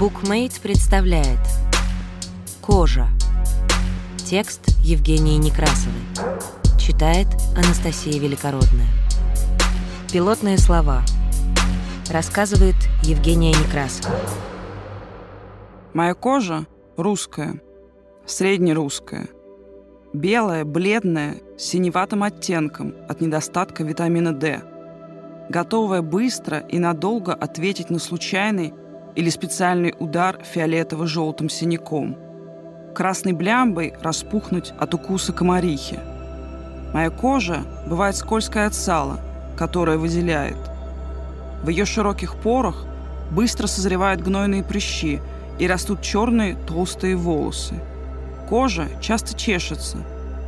Bookmates представляет Кожа. Текст Евгении Некрасовой. Читает Анастасия Великородная. Пилотные слова. Рассказывает Евгения Некрасова. Моя кожа русская, среднерусская. Белая, бледная, с синеватым оттенком от недостатка витамина D. Готовая быстро и надолго ответить на случайный или специальный удар фиолетово-желтым синяком. Красной блямбой распухнуть от укуса комарихи. Моя кожа бывает скользкая от сала, которое выделяет. В ее широких порах быстро созревают гнойные прыщи и растут черные толстые волосы. Кожа часто чешется,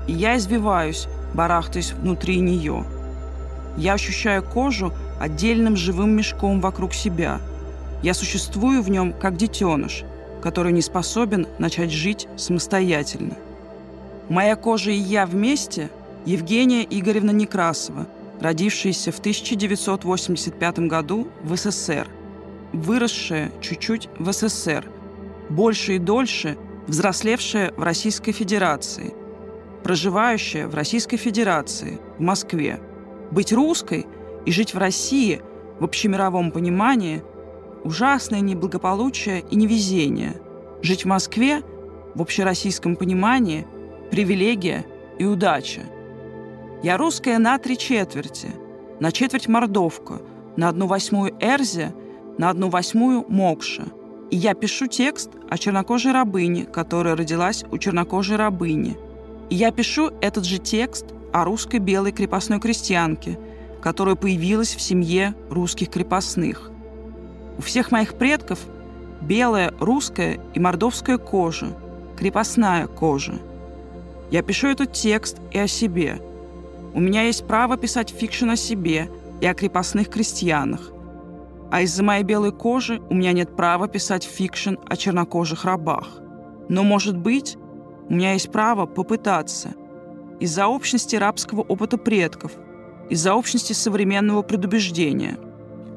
и я извиваюсь, барахтаясь внутри нее. Я ощущаю кожу отдельным живым мешком вокруг себя – я существую в нем как детеныш, который не способен начать жить самостоятельно. Моя кожа и я вместе – Евгения Игоревна Некрасова, родившаяся в 1985 году в СССР, выросшая чуть-чуть в СССР, больше и дольше взрослевшая в Российской Федерации, проживающая в Российской Федерации, в Москве. Быть русской и жить в России в общемировом понимании – ужасное неблагополучие и невезение. Жить в Москве, в общероссийском понимании, привилегия и удача. Я русская на три четверти, на четверть мордовка, на одну восьмую эрзя, на одну восьмую мокша. И я пишу текст о чернокожей рабыне, которая родилась у чернокожей рабыни. И я пишу этот же текст о русской белой крепостной крестьянке, которая появилась в семье русских крепостных. У всех моих предков белая русская и мордовская кожа, крепостная кожа. Я пишу этот текст и о себе. У меня есть право писать фикшн о себе и о крепостных крестьянах. А из-за моей белой кожи у меня нет права писать фикшн о чернокожих рабах. Но, может быть, у меня есть право попытаться. Из-за общности рабского опыта предков, из-за общности современного предубеждения,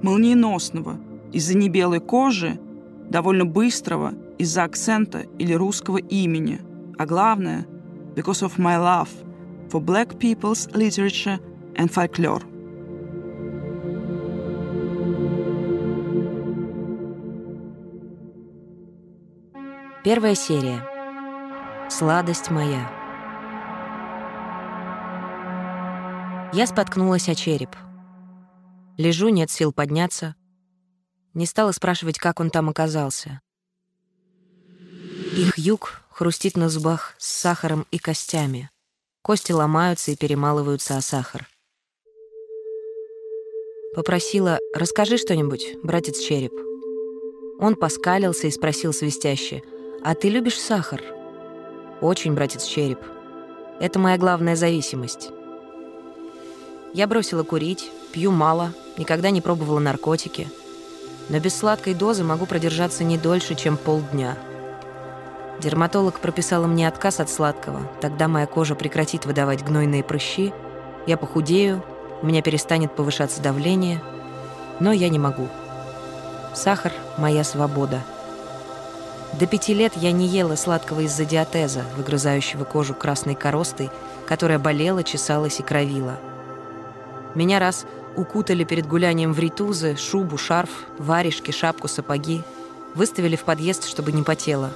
молниеносного – из-за небелой кожи, довольно быстрого, из-за акцента или русского имени, а главное, because of my love for black people's literature and folklore. Первая серия. Сладость моя. Я споткнулась о череп. Лежу, нет сил подняться. Не стала спрашивать, как он там оказался. Их юг хрустит на зубах с сахаром и костями. Кости ломаются и перемалываются о сахар. Попросила «Расскажи что-нибудь, братец Череп». Он поскалился и спросил свистяще «А ты любишь сахар?» «Очень, братец Череп. Это моя главная зависимость». Я бросила курить, пью мало, никогда не пробовала наркотики — но без сладкой дозы могу продержаться не дольше, чем полдня. Дерматолог прописала мне отказ от сладкого, тогда моя кожа прекратит выдавать гнойные прыщи, я похудею, у меня перестанет повышаться давление, но я не могу. Сахар — моя свобода. До пяти лет я не ела сладкого из-за диатеза, выгрызающего кожу красной коростой, которая болела, чесалась и кровила. Меня раз укутали перед гулянием в ритузы, шубу, шарф, варежки, шапку, сапоги. Выставили в подъезд, чтобы не потело.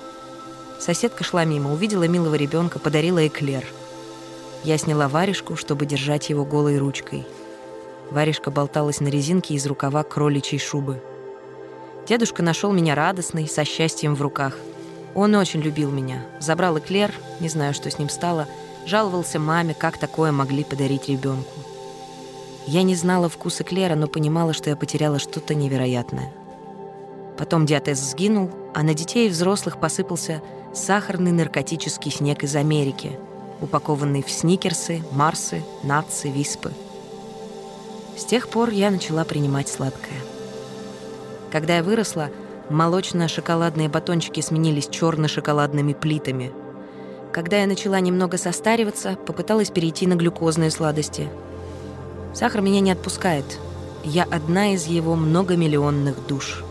Соседка шла мимо, увидела милого ребенка, подарила эклер. Я сняла варежку, чтобы держать его голой ручкой. Варежка болталась на резинке из рукава кроличьей шубы. Дедушка нашел меня радостный, со счастьем в руках. Он очень любил меня. Забрал эклер, не знаю, что с ним стало, жаловался маме, как такое могли подарить ребенку. Я не знала вкуса Клера, но понимала, что я потеряла что-то невероятное. Потом диатез сгинул, а на детей и взрослых посыпался сахарный наркотический снег из Америки, упакованный в сникерсы, марсы, натсы, виспы. С тех пор я начала принимать сладкое. Когда я выросла, молочно-шоколадные батончики сменились черно-шоколадными плитами. Когда я начала немного состариваться, попыталась перейти на глюкозные сладости – Сахар меня не отпускает. Я одна из его многомиллионных душ.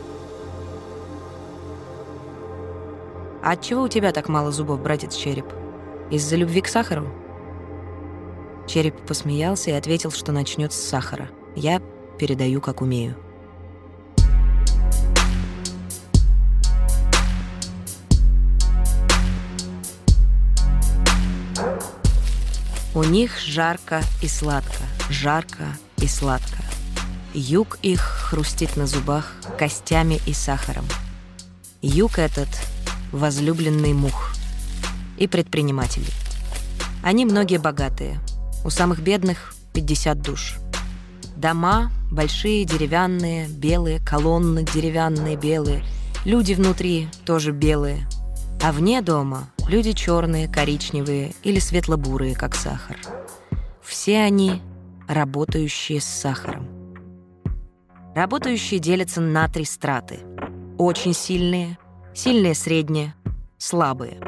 «А отчего у тебя так мало зубов, братец Череп? Из-за любви к сахару?» Череп посмеялся и ответил, что начнет с сахара. Я передаю, как умею. У них жарко и сладко, жарко и сладко. Юг их хрустит на зубах костями и сахаром. Юг этот — возлюбленный мух и предпринимателей. Они многие богатые. У самых бедных — 50 душ. Дома большие, деревянные, белые, колонны деревянные, белые. Люди внутри тоже белые. А вне дома люди черные, коричневые или светло-бурые, как сахар. Все они работающие с сахаром. Работающие делятся на три страты. Очень сильные, сильные средние, слабые.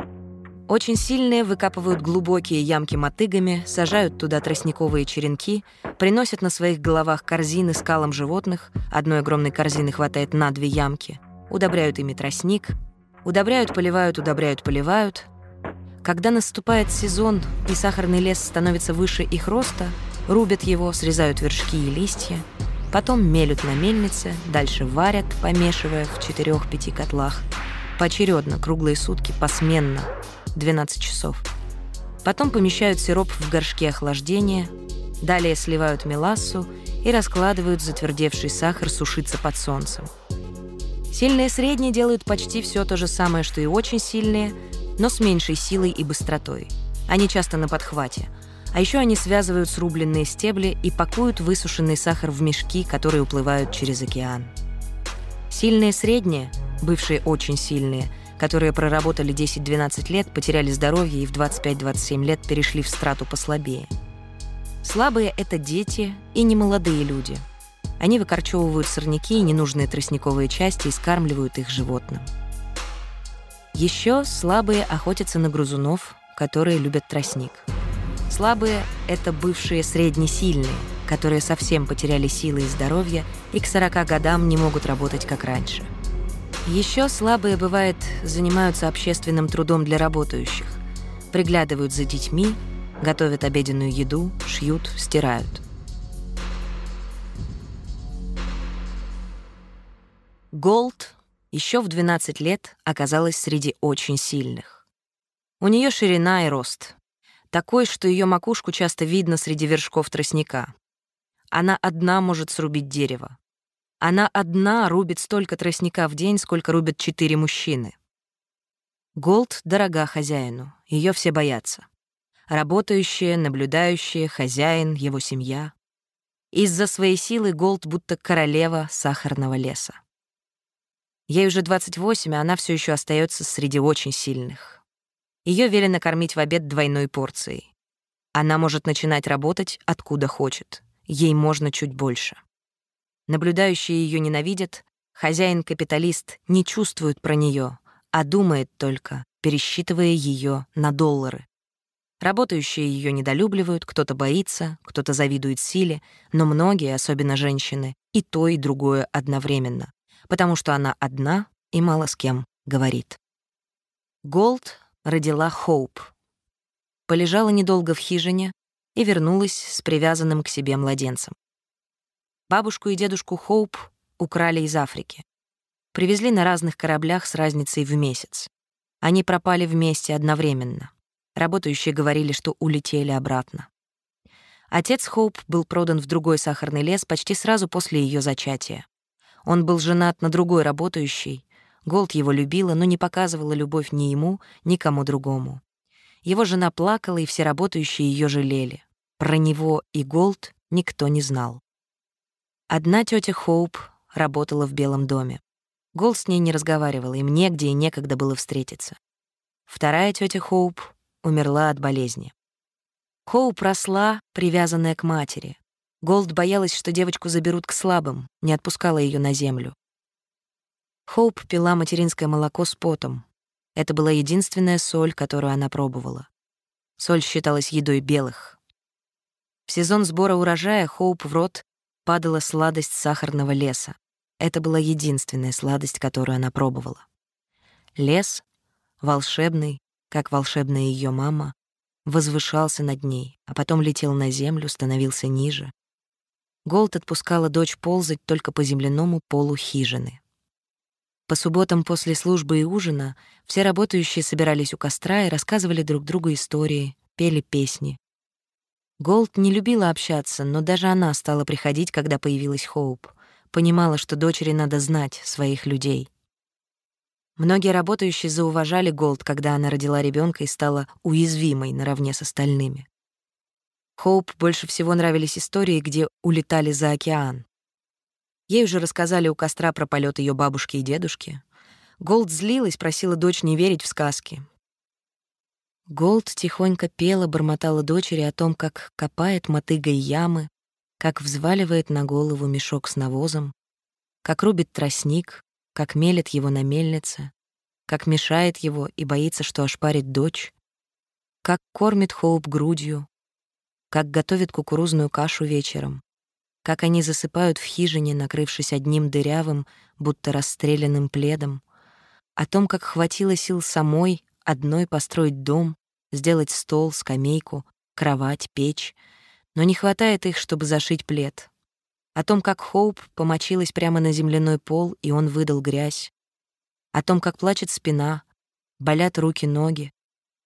Очень сильные выкапывают глубокие ямки мотыгами, сажают туда тростниковые черенки, приносят на своих головах корзины с калом животных, одной огромной корзины хватает на две ямки, удобряют ими тростник, удобряют, поливают, удобряют, поливают. Когда наступает сезон и сахарный лес становится выше их роста, рубят его, срезают вершки и листья, Потом мелют на мельнице, дальше варят, помешивая в четырех-пяти котлах. Поочередно, круглые сутки, посменно, 12 часов. Потом помещают сироп в горшки охлаждения, далее сливают мелассу и раскладывают затвердевший сахар сушиться под солнцем. Сильные средние делают почти все то же самое, что и очень сильные, но с меньшей силой и быстротой. Они часто на подхвате – а еще они связывают срубленные стебли и пакуют высушенный сахар в мешки, которые уплывают через океан. Сильные средние, бывшие очень сильные, которые проработали 10-12 лет, потеряли здоровье и в 25-27 лет перешли в страту послабее. Слабые — это дети и немолодые люди. Они выкорчевывают сорняки и ненужные тростниковые части и скармливают их животным. Еще слабые охотятся на грызунов, которые любят тростник — Слабые — это бывшие среднесильные, которые совсем потеряли силы и здоровье и к 40 годам не могут работать как раньше. Еще слабые, бывает, занимаются общественным трудом для работающих, приглядывают за детьми, готовят обеденную еду, шьют, стирают. Голд еще в 12 лет оказалась среди очень сильных. У нее ширина и рост, такой, что ее макушку часто видно среди вершков тростника. Она одна может срубить дерево. Она одна рубит столько тростника в день, сколько рубят четыре мужчины. Голд дорога хозяину, ее все боятся. Работающие, наблюдающие, хозяин, его семья. Из-за своей силы Голд будто королева сахарного леса. Ей уже 28, а она все еще остается среди очень сильных. Ее велено кормить в обед двойной порцией. Она может начинать работать откуда хочет. Ей можно чуть больше. Наблюдающие ее ненавидят, хозяин-капиталист не чувствует про нее, а думает только, пересчитывая ее на доллары. Работающие ее недолюбливают, кто-то боится, кто-то завидует силе, но многие, особенно женщины, и то, и другое одновременно, потому что она одна и мало с кем говорит. Голд родила Хоуп. Полежала недолго в хижине и вернулась с привязанным к себе младенцем. Бабушку и дедушку Хоуп украли из Африки. Привезли на разных кораблях с разницей в месяц. Они пропали вместе одновременно. Работающие говорили, что улетели обратно. Отец Хоуп был продан в другой сахарный лес почти сразу после ее зачатия. Он был женат на другой работающей, Голд его любила, но не показывала любовь ни ему, ни кому другому. Его жена плакала, и все работающие ее жалели. Про него и Голд никто не знал. Одна тетя Хоуп работала в Белом доме. Голд с ней не разговаривала, им негде и некогда было встретиться. Вторая тетя Хоуп умерла от болезни. Хоуп росла, привязанная к матери. Голд боялась, что девочку заберут к слабым, не отпускала ее на землю. Хоуп пила материнское молоко с потом. Это была единственная соль, которую она пробовала. Соль считалась едой белых. В сезон сбора урожая Хоуп в рот падала сладость сахарного леса. Это была единственная сладость, которую она пробовала. Лес волшебный, как волшебная ее мама, возвышался над ней, а потом летел на землю, становился ниже. Голд отпускала дочь ползать только по земляному полу хижины. По субботам после службы и ужина все работающие собирались у костра и рассказывали друг другу истории, пели песни. Голд не любила общаться, но даже она стала приходить, когда появилась Хоуп. Понимала, что дочери надо знать своих людей. Многие работающие зауважали Голд, когда она родила ребенка и стала уязвимой наравне с остальными. Хоуп больше всего нравились истории, где улетали за океан. Ей уже рассказали у костра про полет ее бабушки и дедушки. Голд злилась, просила дочь не верить в сказки. Голд тихонько пела, бормотала дочери о том, как копает мотыгой ямы, как взваливает на голову мешок с навозом, как рубит тростник, как мелет его на мельнице, как мешает его и боится, что ошпарит дочь, как кормит Хоуп грудью, как готовит кукурузную кашу вечером, как они засыпают в хижине, накрывшись одним дырявым, будто расстрелянным пледом, о том, как хватило сил самой одной построить дом, сделать стол, скамейку, кровать, печь, но не хватает их, чтобы зашить плед. О том, как Хоуп помочилась прямо на земляной пол, и он выдал грязь. О том, как плачет спина, болят руки-ноги.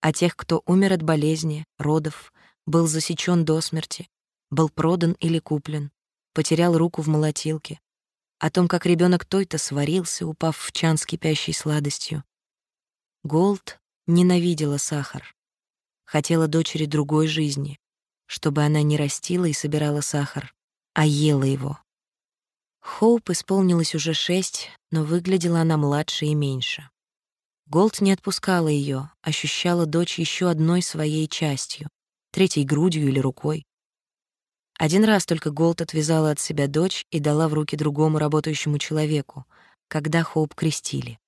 О тех, кто умер от болезни, родов, был засечен до смерти, был продан или куплен, потерял руку в молотилке. О том, как ребенок той-то сварился, упав в чан с кипящей сладостью. Голд ненавидела сахар хотела дочери другой жизни, чтобы она не растила и собирала сахар, а ела его. Хоуп исполнилось уже шесть, но выглядела она младше и меньше. Голд не отпускала ее, ощущала дочь еще одной своей частью, третьей грудью или рукой. Один раз только Голд отвязала от себя дочь и дала в руки другому работающему человеку, когда Хоуп крестили.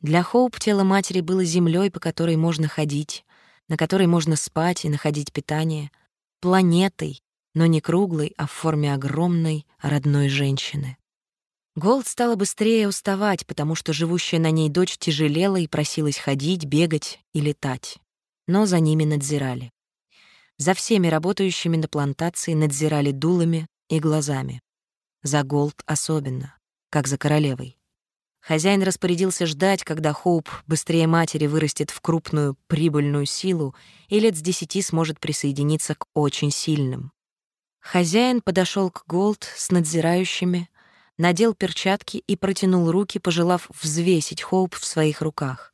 Для Хоуп тело матери было землей, по которой можно ходить, на которой можно спать и находить питание, планетой, но не круглой, а в форме огромной родной женщины. Голд стала быстрее уставать, потому что живущая на ней дочь тяжелела и просилась ходить, бегать и летать. Но за ними надзирали. За всеми работающими на плантации надзирали дулами и глазами. За Голд особенно, как за королевой. Хозяин распорядился ждать, когда Хоуп быстрее матери вырастет в крупную прибыльную силу и лет с десяти сможет присоединиться к очень сильным. Хозяин подошел к Голд с надзирающими, надел перчатки и протянул руки, пожелав взвесить Хоуп в своих руках.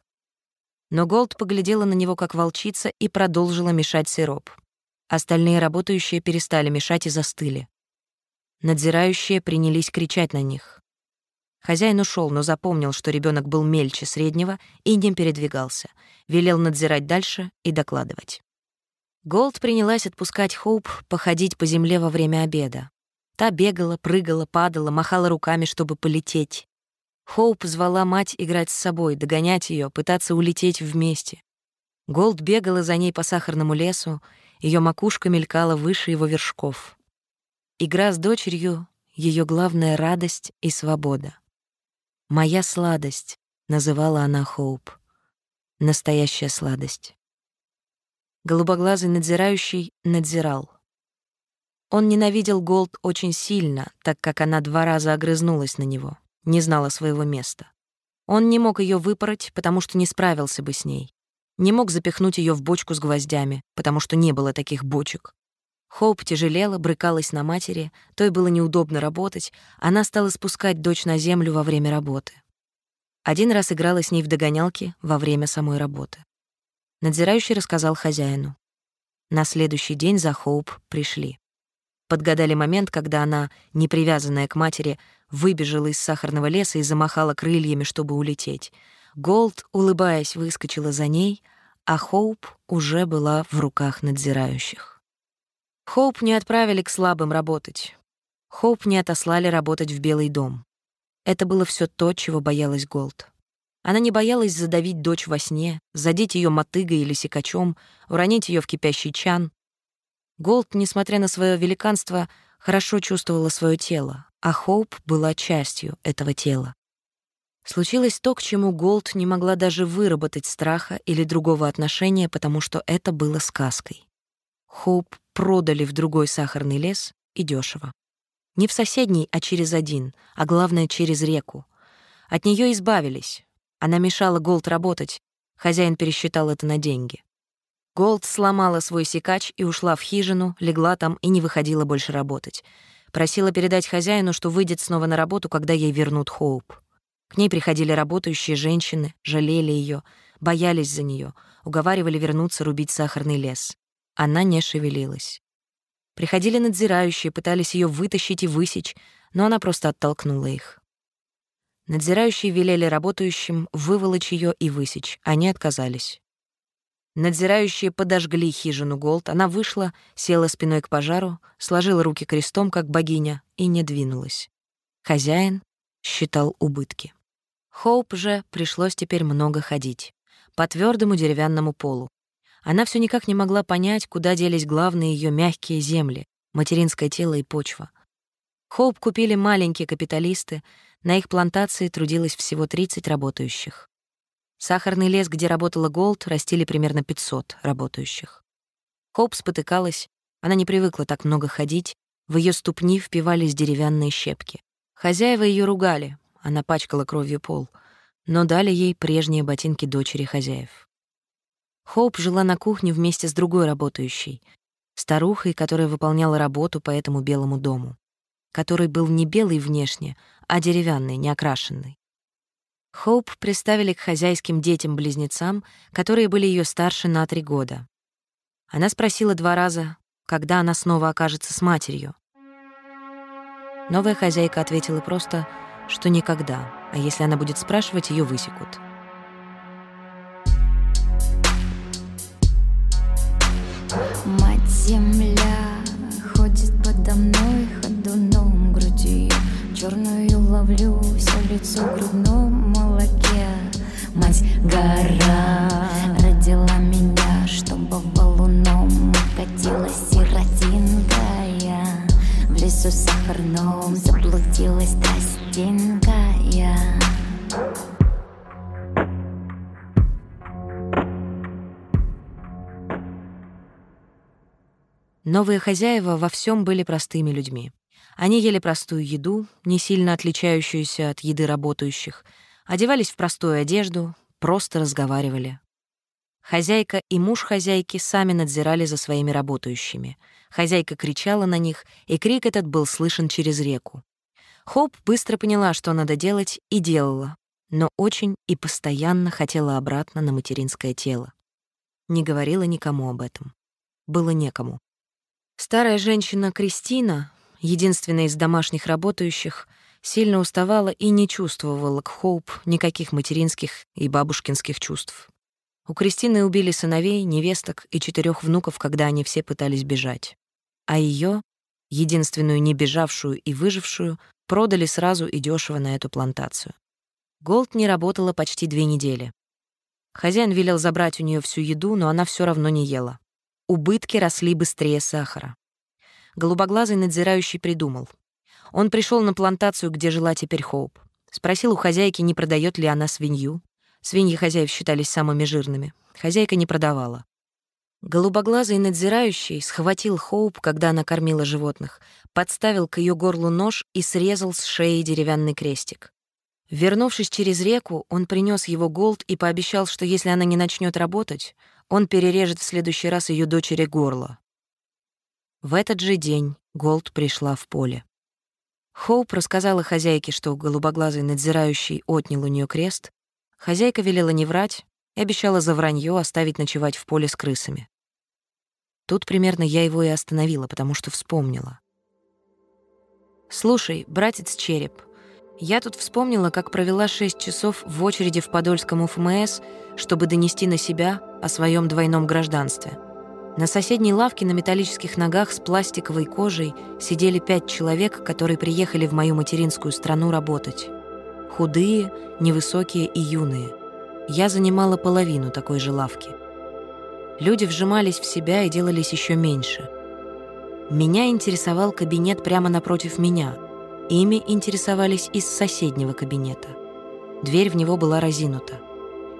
Но Голд поглядела на него как волчица и продолжила мешать сироп. Остальные работающие перестали мешать и застыли. Надзирающие принялись кричать на них. Хозяин ушел, но запомнил, что ребенок был мельче среднего и не передвигался. Велел надзирать дальше и докладывать. Голд принялась отпускать Хоуп походить по земле во время обеда. Та бегала, прыгала, падала, махала руками, чтобы полететь. Хоуп звала мать играть с собой, догонять ее, пытаться улететь вместе. Голд бегала за ней по сахарному лесу, ее макушка мелькала выше его вершков. Игра с дочерью — ее главная радость и свобода. «Моя сладость», — называла она Хоуп. Настоящая сладость. Голубоглазый надзирающий надзирал. Он ненавидел Голд очень сильно, так как она два раза огрызнулась на него, не знала своего места. Он не мог ее выпороть, потому что не справился бы с ней. Не мог запихнуть ее в бочку с гвоздями, потому что не было таких бочек. Хоуп тяжелела, брыкалась на матери, той было неудобно работать, она стала спускать дочь на землю во время работы. Один раз играла с ней в догонялки во время самой работы. Надзирающий рассказал хозяину. На следующий день за Хоуп пришли. Подгадали момент, когда она, не привязанная к матери, выбежала из сахарного леса и замахала крыльями, чтобы улететь. Голд, улыбаясь, выскочила за ней, а Хоуп уже была в руках надзирающих. Хоуп не отправили к слабым работать. Хоуп не отослали работать в Белый дом. Это было все то, чего боялась Голд. Она не боялась задавить дочь во сне, задеть ее мотыгой или секачом, уронить ее в кипящий чан. Голд, несмотря на свое великанство, хорошо чувствовала свое тело, а Хоуп была частью этого тела. Случилось то, к чему Голд не могла даже выработать страха или другого отношения, потому что это было сказкой. Хоуп продали в другой сахарный лес и дешево. Не в соседний, а через один, а главное, через реку. От нее избавились. Она мешала Голд работать. Хозяин пересчитал это на деньги. Голд сломала свой секач и ушла в хижину, легла там и не выходила больше работать. Просила передать хозяину, что выйдет снова на работу, когда ей вернут Хоуп. К ней приходили работающие женщины, жалели ее, боялись за нее, уговаривали вернуться рубить сахарный лес. Она не шевелилась. Приходили надзирающие, пытались ее вытащить и высечь, но она просто оттолкнула их. Надзирающие велели работающим выволочь ее и высечь. Они отказались. Надзирающие подожгли хижину Голд. Она вышла, села спиной к пожару, сложила руки крестом, как богиня, и не двинулась. Хозяин считал убытки. Хоуп же пришлось теперь много ходить. По твердому деревянному полу. Она все никак не могла понять, куда делись главные ее мягкие земли, материнское тело и почва. Хоуп купили маленькие капиталисты, на их плантации трудилось всего 30 работающих. Сахарный лес, где работала Голд, растили примерно 500 работающих. Хоуп спотыкалась, она не привыкла так много ходить, в ее ступни впивались деревянные щепки. Хозяева ее ругали, она пачкала кровью пол, но дали ей прежние ботинки дочери хозяев. Хоуп жила на кухне вместе с другой работающей, старухой, которая выполняла работу по этому белому дому, который был не белый внешне, а деревянный, неокрашенный. Хоуп приставили к хозяйским детям-близнецам, которые были ее старше на три года. Она спросила два раза, когда она снова окажется с матерью. Новая хозяйка ответила просто — что никогда, а если она будет спрашивать, ее высекут. Мать земля ходит подо мной ходуном грудью Черную ловлю все лицо в грудном молоке Мать гора родила меня, чтобы валуном катилась В лесу сахарном заблудилась трасса простенькая Новые хозяева во всем были простыми людьми. Они ели простую еду, не сильно отличающуюся от еды работающих, одевались в простую одежду, просто разговаривали. Хозяйка и муж хозяйки сами надзирали за своими работающими. Хозяйка кричала на них, и крик этот был слышен через реку. Хоп быстро поняла, что надо делать, и делала, но очень и постоянно хотела обратно на материнское тело. Не говорила никому об этом. Было некому. Старая женщина Кристина, единственная из домашних работающих, сильно уставала и не чувствовала к Хоуп никаких материнских и бабушкинских чувств. У Кристины убили сыновей, невесток и четырех внуков, когда они все пытались бежать. А ее, единственную не бежавшую и выжившую, продали сразу и дешево на эту плантацию. Голд не работала почти две недели. Хозяин велел забрать у нее всю еду, но она все равно не ела. Убытки росли быстрее сахара. Голубоглазый надзирающий придумал. Он пришел на плантацию, где жила теперь Хоуп. Спросил у хозяйки, не продает ли она свинью. Свиньи хозяев считались самыми жирными. Хозяйка не продавала. Голубоглазый надзирающий схватил Хоуп, когда она кормила животных, подставил к ее горлу нож и срезал с шеи деревянный крестик. Вернувшись через реку, он принес его Голд и пообещал, что если она не начнет работать, он перережет в следующий раз ее дочери горло. В этот же день Голд пришла в поле. Хоуп рассказала хозяйке, что голубоглазый надзирающий отнял у нее крест. Хозяйка велела не врать и обещала за вранье оставить ночевать в поле с крысами. Тут примерно я его и остановила, потому что вспомнила. «Слушай, братец Череп, я тут вспомнила, как провела шесть часов в очереди в Подольском УФМС, чтобы донести на себя о своем двойном гражданстве. На соседней лавке на металлических ногах с пластиковой кожей сидели пять человек, которые приехали в мою материнскую страну работать. Худые, невысокие и юные. Я занимала половину такой же лавки. Люди вжимались в себя и делались еще меньше. Меня интересовал кабинет прямо напротив меня. Ими интересовались из соседнего кабинета. Дверь в него была разинута.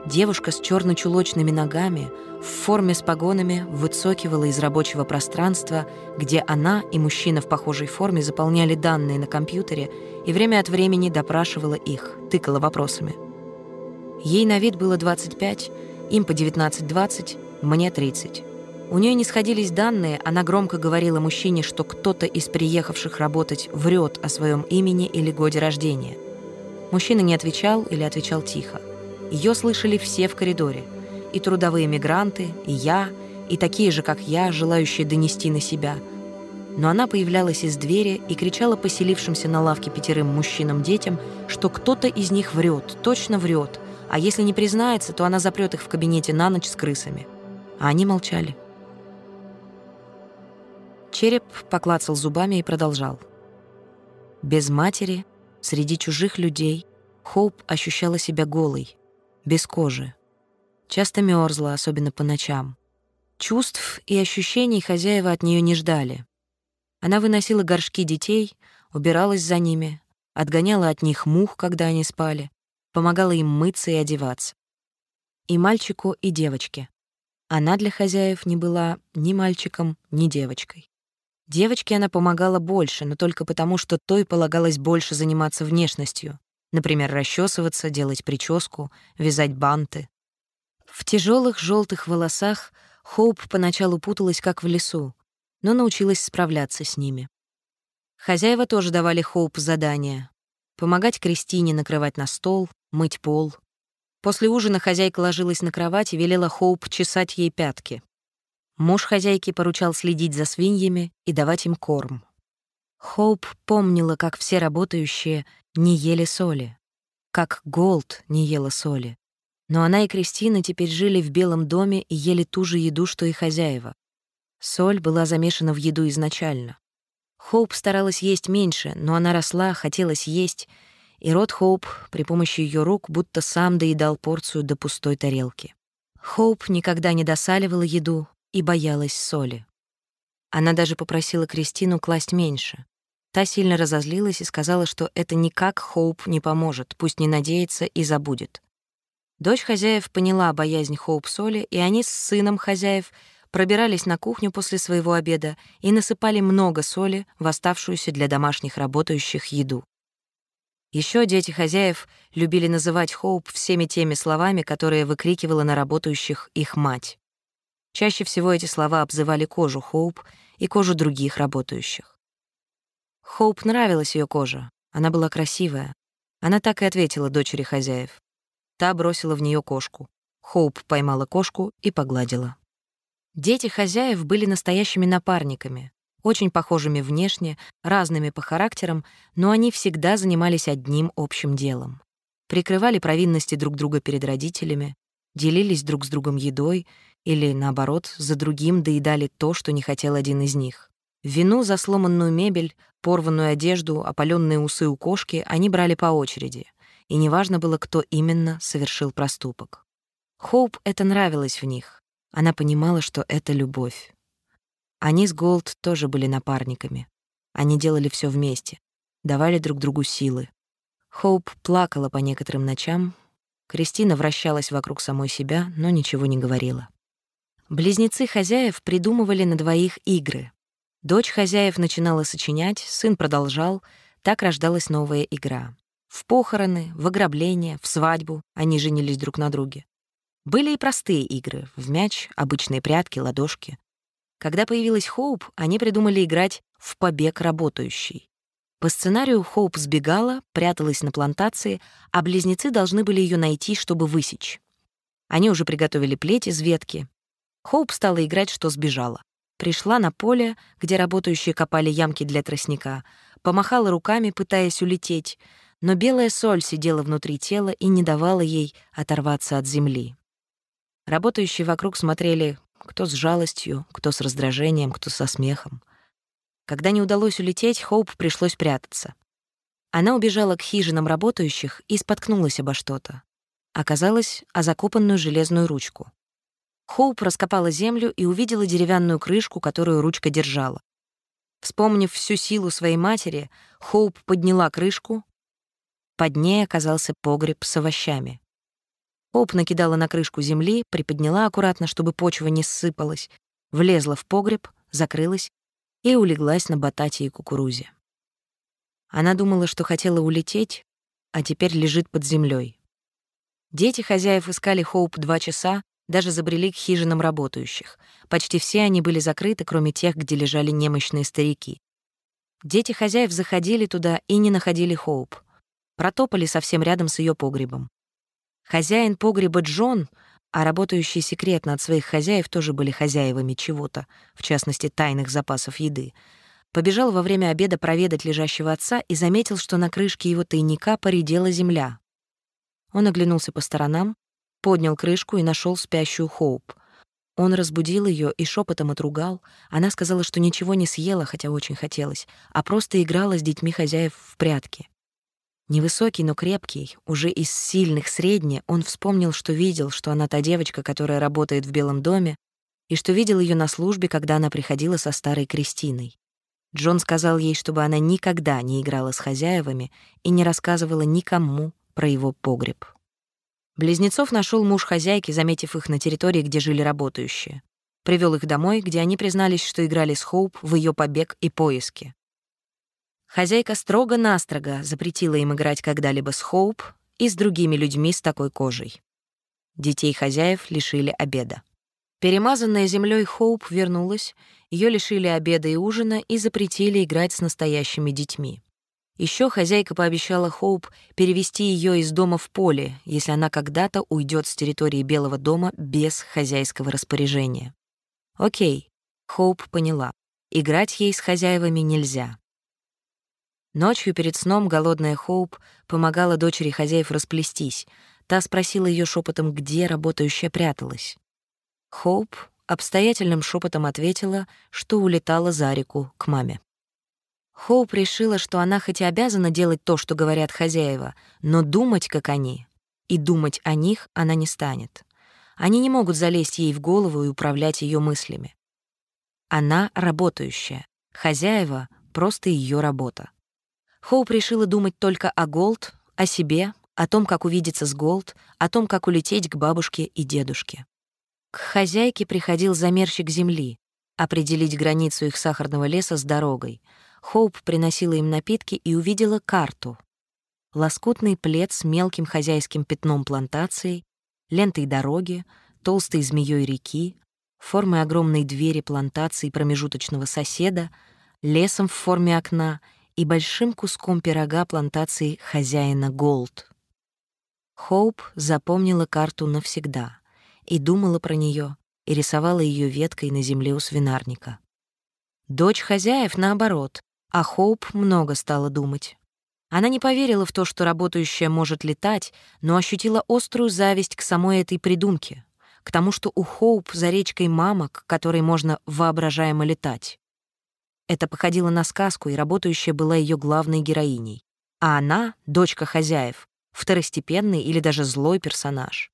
Девушка с черно-чулочными ногами в форме с погонами выцокивала из рабочего пространства, где она и мужчина в похожей форме заполняли данные на компьютере и время от времени допрашивала их, тыкала вопросами. Ей на вид было 25, им по 19-20, мне 30. У нее не сходились данные, она громко говорила мужчине, что кто-то из приехавших работать врет о своем имени или годе рождения. Мужчина не отвечал или отвечал тихо. Ее слышали все в коридоре. И трудовые мигранты, и я, и такие же, как я, желающие донести на себя. Но она появлялась из двери и кричала поселившимся на лавке пятерым мужчинам-детям, что кто-то из них врет, точно врет, а если не признается, то она запрет их в кабинете на ночь с крысами. А они молчали. Череп поклацал зубами и продолжал. Без матери, среди чужих людей, Хоуп ощущала себя голой, без кожи. Часто мерзла, особенно по ночам. Чувств и ощущений хозяева от нее не ждали. Она выносила горшки детей, убиралась за ними, отгоняла от них мух, когда они спали, помогала им мыться и одеваться. И мальчику, и девочке. Она для хозяев не была ни мальчиком, ни девочкой. Девочке она помогала больше, но только потому, что той полагалось больше заниматься внешностью, Например, расчесываться, делать прическу, вязать банты. В тяжелых желтых волосах Хоуп поначалу путалась, как в лесу, но научилась справляться с ними. Хозяева тоже давали Хоуп задания. Помогать Кристине накрывать на стол, мыть пол. После ужина хозяйка ложилась на кровать и велела Хоуп чесать ей пятки. Муж хозяйки поручал следить за свиньями и давать им корм. Хоуп помнила, как все работающие не ели соли, как Голд не ела соли. Но она и Кристина теперь жили в Белом доме и ели ту же еду, что и хозяева. Соль была замешана в еду изначально. Хоуп старалась есть меньше, но она росла, хотелось есть, и рот Хоуп при помощи ее рук будто сам доедал порцию до пустой тарелки. Хоуп никогда не досаливала еду и боялась соли. Она даже попросила Кристину класть меньше. Та сильно разозлилась и сказала, что это никак Хоуп не поможет, пусть не надеется и забудет. Дочь хозяев поняла боязнь Хоуп соли, и они с сыном хозяев пробирались на кухню после своего обеда и насыпали много соли в оставшуюся для домашних работающих еду. Еще дети хозяев любили называть Хоуп всеми теми словами, которые выкрикивала на работающих их мать. Чаще всего эти слова обзывали кожу Хоуп и кожу других работающих. Хоуп нравилась ее кожа. Она была красивая. Она так и ответила дочери хозяев. Та бросила в нее кошку. Хоуп поймала кошку и погладила. Дети хозяев были настоящими напарниками, очень похожими внешне, разными по характерам, но они всегда занимались одним общим делом. Прикрывали провинности друг друга перед родителями, делились друг с другом едой или, наоборот, за другим доедали то, что не хотел один из них. Вину за сломанную мебель, порванную одежду, опаленные усы у кошки они брали по очереди, и неважно было, кто именно совершил проступок. Хоуп это нравилось в них. Она понимала, что это любовь. Они с Голд тоже были напарниками. Они делали все вместе, давали друг другу силы. Хоуп плакала по некоторым ночам. Кристина вращалась вокруг самой себя, но ничего не говорила. Близнецы хозяев придумывали на двоих игры, Дочь хозяев начинала сочинять, сын продолжал, так рождалась новая игра. В похороны, в ограбление, в свадьбу они женились друг на друге. Были и простые игры — в мяч, обычные прятки, ладошки. Когда появилась Хоуп, они придумали играть в побег работающий. По сценарию Хоуп сбегала, пряталась на плантации, а близнецы должны были ее найти, чтобы высечь. Они уже приготовили плеть из ветки. Хоуп стала играть, что сбежала. Пришла на поле, где работающие копали ямки для тростника, помахала руками, пытаясь улететь, но белая соль сидела внутри тела и не давала ей оторваться от земли. Работающие вокруг смотрели кто с жалостью, кто с раздражением, кто со смехом. Когда не удалось улететь, Хоуп пришлось прятаться. Она убежала к хижинам работающих и споткнулась обо что-то. Оказалось, о закопанную железную ручку. Хоуп раскопала землю и увидела деревянную крышку, которую ручка держала. Вспомнив всю силу своей матери, Хоуп подняла крышку, Под ней оказался погреб с овощами. Хоуп накидала на крышку земли, приподняла аккуратно, чтобы почва не ссыпалась, влезла в погреб, закрылась и улеглась на батате и кукурузе. Она думала, что хотела улететь, а теперь лежит под землей. Дети хозяев искали Хоуп два часа, даже забрели к хижинам работающих. Почти все они были закрыты, кроме тех, где лежали немощные старики. Дети хозяев заходили туда и не находили Хоуп. Протопали совсем рядом с ее погребом. Хозяин погреба Джон, а работающие секретно от своих хозяев тоже были хозяевами чего-то, в частности, тайных запасов еды, побежал во время обеда проведать лежащего отца и заметил, что на крышке его тайника поредела земля. Он оглянулся по сторонам, поднял крышку и нашел спящую Хоуп. Он разбудил ее и шепотом отругал. Она сказала, что ничего не съела, хотя очень хотелось, а просто играла с детьми хозяев в прятки. Невысокий, но крепкий, уже из сильных средне, он вспомнил, что видел, что она та девочка, которая работает в Белом доме, и что видел ее на службе, когда она приходила со старой Кристиной. Джон сказал ей, чтобы она никогда не играла с хозяевами и не рассказывала никому про его погреб. Близнецов нашел муж хозяйки, заметив их на территории, где жили работающие. Привел их домой, где они признались, что играли с Хоуп в ее побег и поиски. Хозяйка строго-настрого запретила им играть когда-либо с Хоуп и с другими людьми с такой кожей. Детей хозяев лишили обеда. Перемазанная землей Хоуп вернулась, ее лишили обеда и ужина и запретили играть с настоящими детьми. Еще хозяйка пообещала Хоуп перевести ее из дома в поле, если она когда-то уйдет с территории Белого дома без хозяйского распоряжения. Окей, Хоуп поняла. Играть ей с хозяевами нельзя. Ночью перед сном голодная Хоуп помогала дочери хозяев расплестись. Та спросила ее шепотом, где работающая пряталась. Хоуп обстоятельным шепотом ответила, что улетала за реку к маме. Хоуп решила, что она хоть и обязана делать то, что говорят хозяева, но думать, как они, и думать о них она не станет. Они не могут залезть ей в голову и управлять ее мыслями. Она работающая, хозяева — просто ее работа. Хоуп решила думать только о Голд, о себе, о том, как увидеться с Голд, о том, как улететь к бабушке и дедушке. К хозяйке приходил замерщик земли, определить границу их сахарного леса с дорогой — Хоуп приносила им напитки и увидела карту. Лоскутный плед с мелким хозяйским пятном плантации, лентой дороги, толстой змеей реки, формой огромной двери плантации промежуточного соседа, лесом в форме окна и большим куском пирога плантации хозяина Голд. Хоуп запомнила карту навсегда и думала про нее, и рисовала ее веткой на земле у свинарника. Дочь хозяев, наоборот, а Хоуп много стала думать. Она не поверила в то, что работающая может летать, но ощутила острую зависть к самой этой придумке, к тому, что у Хоуп за речкой мамок, которой можно воображаемо летать. Это походило на сказку, и работающая была ее главной героиней. А она, дочка хозяев, второстепенный или даже злой персонаж.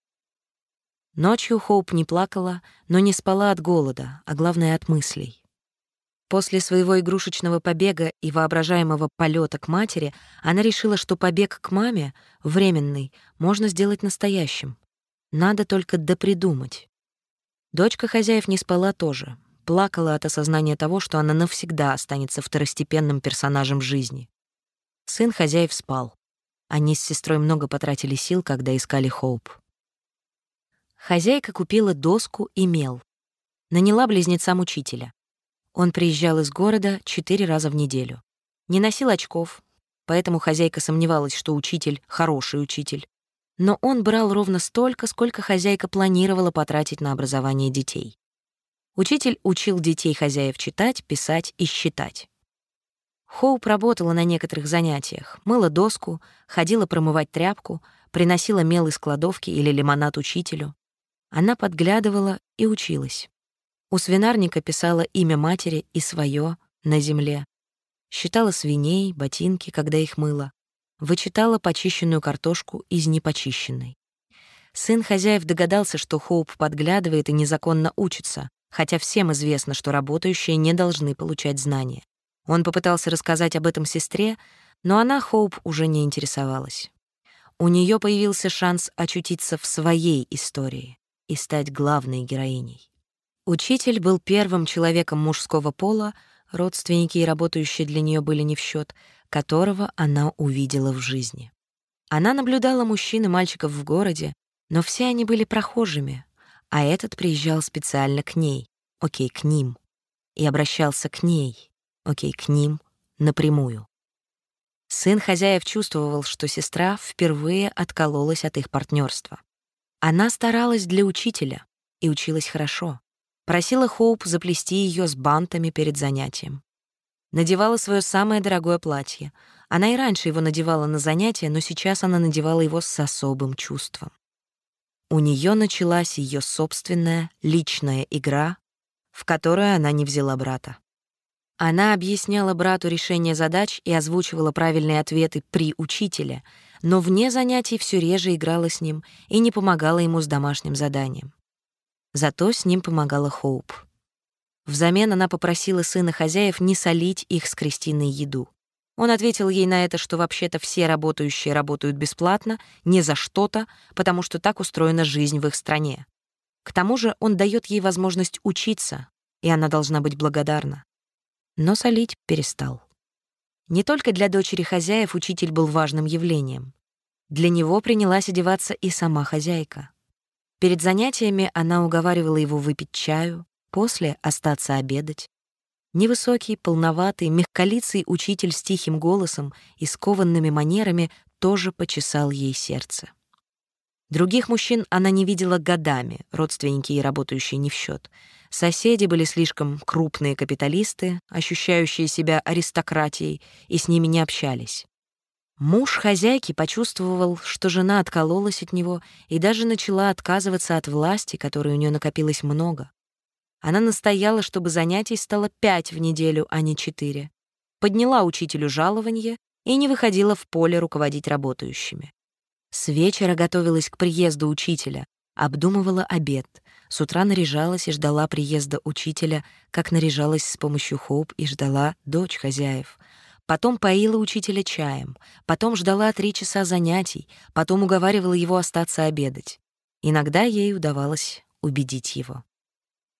Ночью Хоуп не плакала, но не спала от голода, а главное — от мыслей. После своего игрушечного побега и воображаемого полета к матери она решила, что побег к маме, временный, можно сделать настоящим. Надо только допридумать. Дочка хозяев не спала тоже, плакала от осознания того, что она навсегда останется второстепенным персонажем жизни. Сын хозяев спал. Они с сестрой много потратили сил, когда искали Хоуп. Хозяйка купила доску и мел. Наняла близнецам учителя. Он приезжал из города четыре раза в неделю. Не носил очков, поэтому хозяйка сомневалась, что учитель — хороший учитель. Но он брал ровно столько, сколько хозяйка планировала потратить на образование детей. Учитель учил детей хозяев читать, писать и считать. Хоуп работала на некоторых занятиях, мыла доску, ходила промывать тряпку, приносила мел из кладовки или лимонад учителю. Она подглядывала и училась. У свинарника писала имя матери и свое на земле. Считала свиней, ботинки, когда их мыла. Вычитала почищенную картошку из непочищенной. Сын хозяев догадался, что Хоуп подглядывает и незаконно учится, хотя всем известно, что работающие не должны получать знания. Он попытался рассказать об этом сестре, но она Хоуп уже не интересовалась. у нее появился шанс очутиться в своей истории и стать главной героиней. Учитель был первым человеком мужского пола, родственники и работающие для нее были не в счет, которого она увидела в жизни. Она наблюдала мужчин и мальчиков в городе, но все они были прохожими, а этот приезжал специально к ней, окей, к ним, и обращался к ней, окей, к ним, напрямую. Сын хозяев чувствовал, что сестра впервые откололась от их партнерства. Она старалась для учителя и училась хорошо. Просила Хоуп заплести ее с бантами перед занятием. Надевала свое самое дорогое платье. Она и раньше его надевала на занятия, но сейчас она надевала его с особым чувством. У нее началась ее собственная личная игра, в которую она не взяла брата. Она объясняла брату решение задач и озвучивала правильные ответы при учителе, но вне занятий все реже играла с ним и не помогала ему с домашним заданием. Зато с ним помогала Хоуп. Взамен она попросила сына хозяев не солить их с Кристиной еду. Он ответил ей на это, что вообще-то все работающие работают бесплатно, не за что-то, потому что так устроена жизнь в их стране. К тому же он дает ей возможность учиться, и она должна быть благодарна. Но солить перестал. Не только для дочери хозяев учитель был важным явлением. Для него принялась одеваться и сама хозяйка. Перед занятиями она уговаривала его выпить чаю, после остаться обедать. Невысокий, полноватый, мягколицый учитель с тихим голосом и скованными манерами тоже почесал ей сердце. Других мужчин она не видела годами, родственники и работающие не в счет. Соседи были слишком крупные капиталисты, ощущающие себя аристократией, и с ними не общались. Муж хозяйки почувствовал, что жена откололась от него и даже начала отказываться от власти, которой у нее накопилось много. Она настояла, чтобы занятий стало пять в неделю, а не четыре. Подняла учителю жалование и не выходила в поле руководить работающими. С вечера готовилась к приезду учителя, обдумывала обед, с утра наряжалась и ждала приезда учителя, как наряжалась с помощью хоуп и ждала дочь хозяев. Потом поила учителя чаем, потом ждала три часа занятий, потом уговаривала его остаться обедать. Иногда ей удавалось убедить его.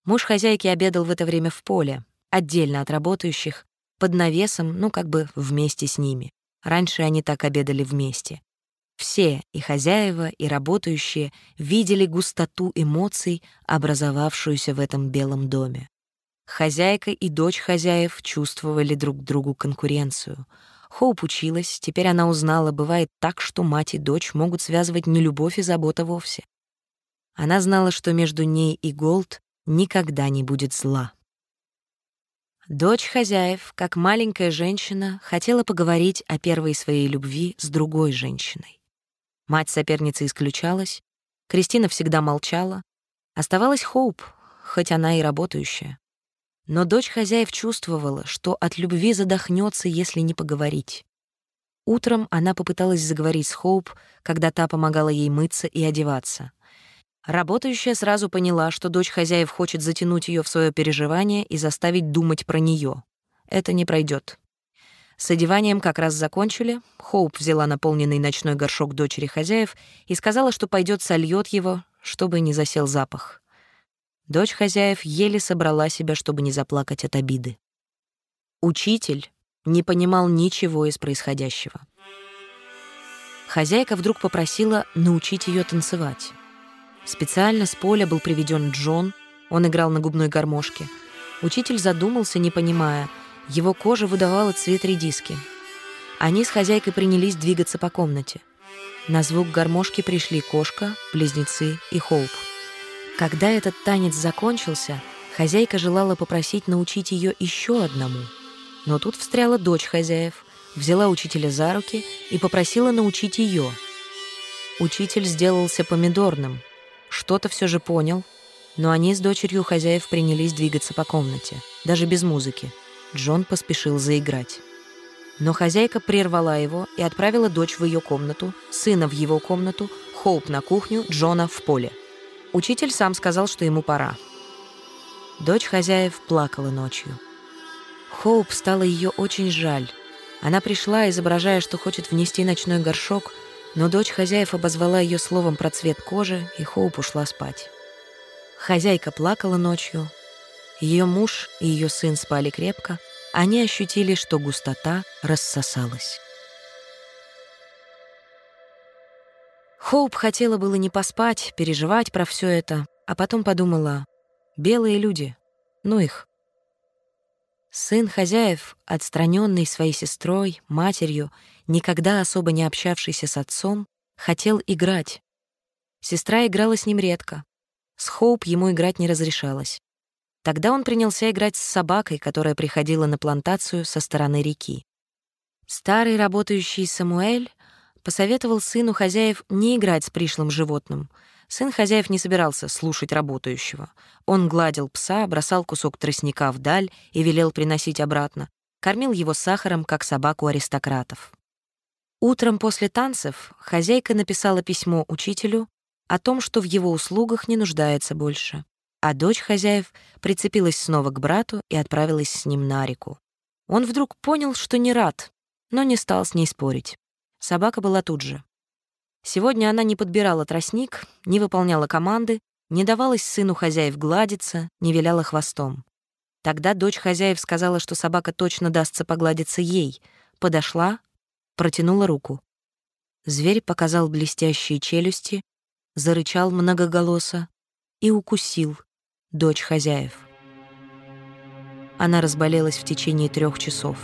Муж хозяйки обедал в это время в поле, отдельно от работающих, под навесом, ну как бы вместе с ними. Раньше они так обедали вместе. Все, и хозяева, и работающие, видели густоту эмоций, образовавшуюся в этом белом доме. Хозяйка и дочь хозяев чувствовали друг другу конкуренцию. Хоуп училась, теперь она узнала, бывает так, что мать и дочь могут связывать не любовь и забота вовсе. Она знала, что между ней и Голд никогда не будет зла. Дочь хозяев, как маленькая женщина, хотела поговорить о первой своей любви с другой женщиной. Мать соперницы исключалась, Кристина всегда молчала, оставалась Хоуп, хоть она и работающая. Но дочь хозяев чувствовала, что от любви задохнется, если не поговорить. Утром она попыталась заговорить с Хоуп, когда та помогала ей мыться и одеваться. Работающая сразу поняла, что дочь хозяев хочет затянуть ее в свое переживание и заставить думать про нее. Это не пройдет. С одеванием как раз закончили. Хоуп взяла наполненный ночной горшок дочери хозяев и сказала, что пойдет сольет его, чтобы не засел запах. Дочь хозяев еле собрала себя, чтобы не заплакать от обиды. Учитель не понимал ничего из происходящего. Хозяйка вдруг попросила научить ее танцевать. Специально с поля был приведен Джон, он играл на губной гармошке. Учитель задумался, не понимая. Его кожа выдавала цвет редиски. Они с хозяйкой принялись двигаться по комнате. На звук гармошки пришли кошка, близнецы и Хоуп. Когда этот танец закончился, хозяйка желала попросить научить ее еще одному. Но тут встряла дочь хозяев, взяла учителя за руки и попросила научить ее. Учитель сделался помидорным, что-то все же понял, но они с дочерью хозяев принялись двигаться по комнате, даже без музыки. Джон поспешил заиграть. Но хозяйка прервала его и отправила дочь в ее комнату, сына в его комнату, Хоуп на кухню, Джона в поле. Учитель сам сказал, что ему пора. Дочь хозяев плакала ночью. Хоуп стало ее очень жаль. Она пришла, изображая, что хочет внести ночной горшок, Но дочь хозяев обозвала ее словом про цвет кожи, и Хоуп ушла спать. Хозяйка плакала ночью. Ее муж и ее сын спали крепко. Они ощутили, что густота рассосалась. Хоуп хотела было не поспать, переживать про все это, а потом подумала, белые люди, ну их. Сын хозяев, отстраненный своей сестрой, матерью, никогда особо не общавшийся с отцом, хотел играть. Сестра играла с ним редко. С Хоуп ему играть не разрешалось. Тогда он принялся играть с собакой, которая приходила на плантацию со стороны реки. Старый работающий Самуэль посоветовал сыну хозяев не играть с пришлым животным. Сын хозяев не собирался слушать работающего. Он гладил пса, бросал кусок тростника вдаль и велел приносить обратно, кормил его сахаром, как собаку аристократов. Утром после танцев хозяйка написала письмо учителю о том, что в его услугах не нуждается больше, а дочь хозяев прицепилась снова к брату и отправилась с ним на реку. Он вдруг понял, что не рад, но не стал с ней спорить. Собака была тут же. Сегодня она не подбирала тростник, не выполняла команды, не давалась сыну хозяев гладиться, не виляла хвостом. Тогда дочь хозяев сказала, что собака точно дастся погладиться ей, подошла, протянула руку. Зверь показал блестящие челюсти, зарычал многоголосо и укусил дочь хозяев. Она разболелась в течение трех часов.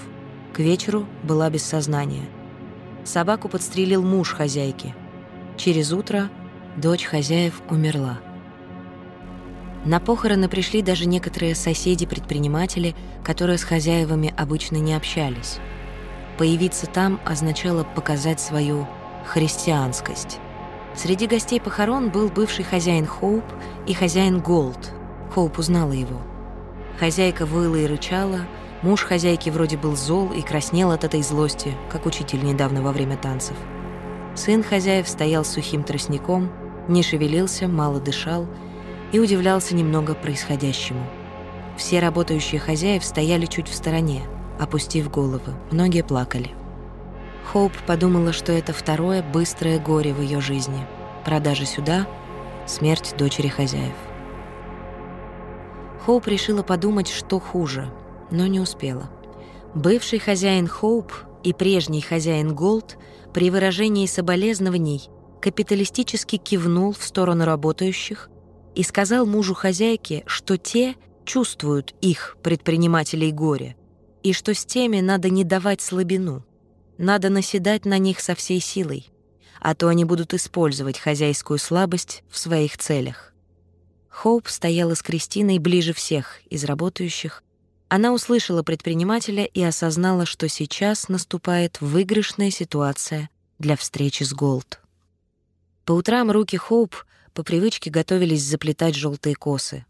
К вечеру была без сознания. Собаку подстрелил муж хозяйки. Через утро дочь хозяев умерла. На похороны пришли даже некоторые соседи-предприниматели, которые с хозяевами обычно не общались. Появиться там означало показать свою христианскость. Среди гостей похорон был бывший хозяин Хоуп и хозяин Голд. Хоуп узнала его. Хозяйка выла и рычала, муж хозяйки вроде был зол и краснел от этой злости, как учитель недавно во время танцев. Сын хозяев стоял сухим тростником, не шевелился, мало дышал и удивлялся немного происходящему. Все работающие хозяев стояли чуть в стороне, опустив головы, многие плакали. Хоуп подумала, что это второе быстрое горе в ее жизни. Продажа сюда — смерть дочери хозяев. Хоуп решила подумать, что хуже, но не успела. Бывший хозяин Хоуп и прежний хозяин Голд при выражении соболезнований капиталистически кивнул в сторону работающих и сказал мужу хозяйки, что те чувствуют их, предпринимателей, горе, и что с теми надо не давать слабину — надо наседать на них со всей силой, а то они будут использовать хозяйскую слабость в своих целях. Хоуп стояла с Кристиной ближе всех из работающих. Она услышала предпринимателя и осознала, что сейчас наступает выигрышная ситуация для встречи с Голд. По утрам руки Хоуп по привычке готовились заплетать желтые косы.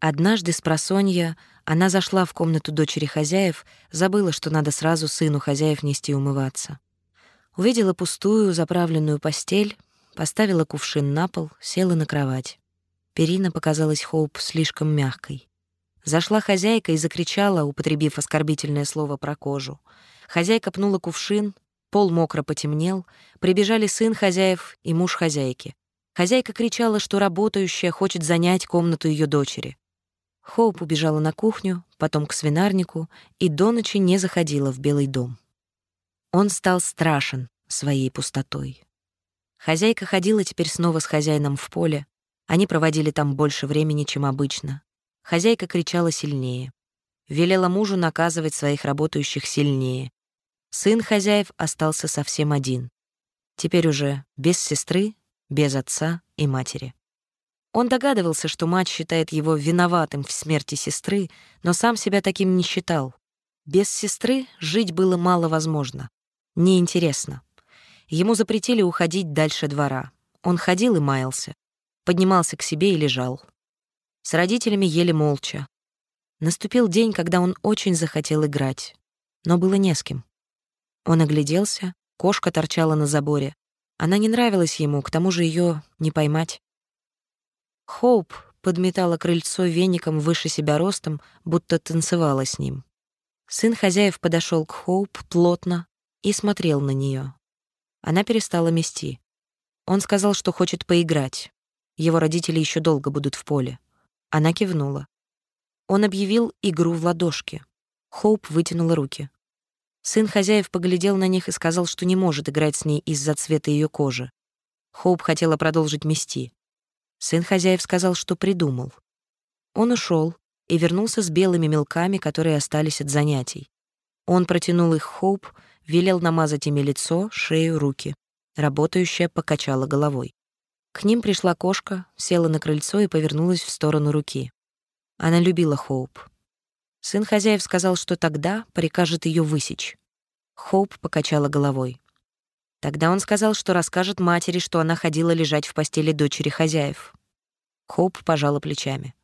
Однажды с просонья она зашла в комнату дочери хозяев, забыла, что надо сразу сыну хозяев нести умываться. Увидела пустую, заправленную постель, поставила кувшин на пол, села на кровать. Перина показалась Хоуп слишком мягкой. Зашла хозяйка и закричала, употребив оскорбительное слово про кожу. Хозяйка пнула кувшин, пол мокро потемнел, прибежали сын хозяев и муж хозяйки. Хозяйка кричала, что работающая хочет занять комнату ее дочери. Хоуп убежала на кухню, потом к свинарнику и до ночи не заходила в Белый дом. Он стал страшен своей пустотой. Хозяйка ходила теперь снова с хозяином в поле. Они проводили там больше времени, чем обычно. Хозяйка кричала сильнее. Велела мужу наказывать своих работающих сильнее. Сын хозяев остался совсем один. Теперь уже без сестры, без отца и матери. Он догадывался, что мать считает его виноватым в смерти сестры, но сам себя таким не считал. Без сестры жить было мало возможно. Неинтересно. Ему запретили уходить дальше двора. Он ходил и маялся. Поднимался к себе и лежал. С родителями ели молча. Наступил день, когда он очень захотел играть. Но было не с кем. Он огляделся, кошка торчала на заборе. Она не нравилась ему, к тому же ее не поймать. Хоуп подметала крыльцо веником выше себя ростом, будто танцевала с ним. Сын хозяев подошел к Хоуп плотно и смотрел на нее. Она перестала мести. Он сказал, что хочет поиграть. Его родители еще долго будут в поле. Она кивнула. Он объявил игру в ладошки. Хоуп вытянула руки. Сын хозяев поглядел на них и сказал, что не может играть с ней из-за цвета ее кожи. Хоуп хотела продолжить мести. Сын хозяев сказал, что придумал. Он ушел и вернулся с белыми мелками, которые остались от занятий. Он протянул их Хоуп, велел намазать ими лицо, шею, руки. Работающая покачала головой. К ним пришла кошка, села на крыльцо и повернулась в сторону руки. Она любила Хоуп. Сын хозяев сказал, что тогда прикажет ее высечь. Хоуп покачала головой. Тогда он сказал, что расскажет матери, что она ходила лежать в постели дочери хозяев. Хоуп пожала плечами.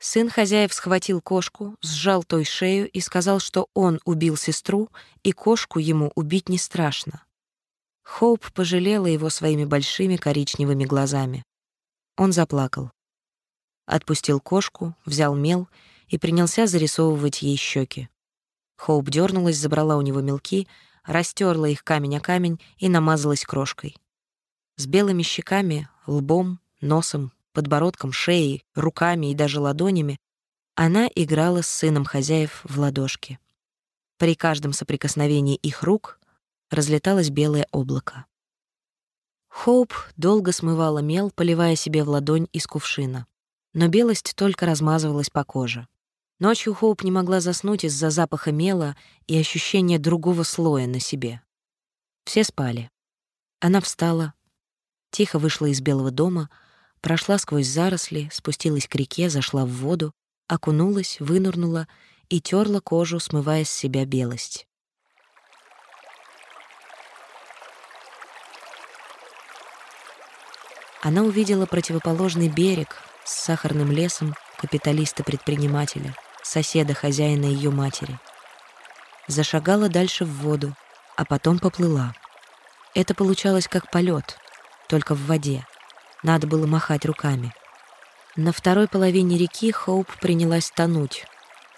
Сын хозяев схватил кошку, сжал той шею и сказал, что он убил сестру, и кошку ему убить не страшно. Хоуп пожалела его своими большими коричневыми глазами. Он заплакал. Отпустил кошку, взял мел и принялся зарисовывать ей щеки. Хоуп дернулась, забрала у него мелки, растерла их камень о камень и намазалась крошкой. С белыми щеками, лбом, носом, подбородком, шеей, руками и даже ладонями она играла с сыном хозяев в ладошки. При каждом соприкосновении их рук разлеталось белое облако. Хоуп долго смывала мел, поливая себе в ладонь из кувшина. Но белость только размазывалась по коже. Ночью Хоуп не могла заснуть из-за запаха мела и ощущения другого слоя на себе. Все спали. Она встала, тихо вышла из белого дома, прошла сквозь заросли, спустилась к реке, зашла в воду, окунулась, вынырнула и терла кожу, смывая с себя белость. Она увидела противоположный берег с сахарным лесом капиталиста-предпринимателя — соседа хозяина ее матери. Зашагала дальше в воду, а потом поплыла. Это получалось как полет, только в воде. Надо было махать руками. На второй половине реки Хоуп принялась тонуть.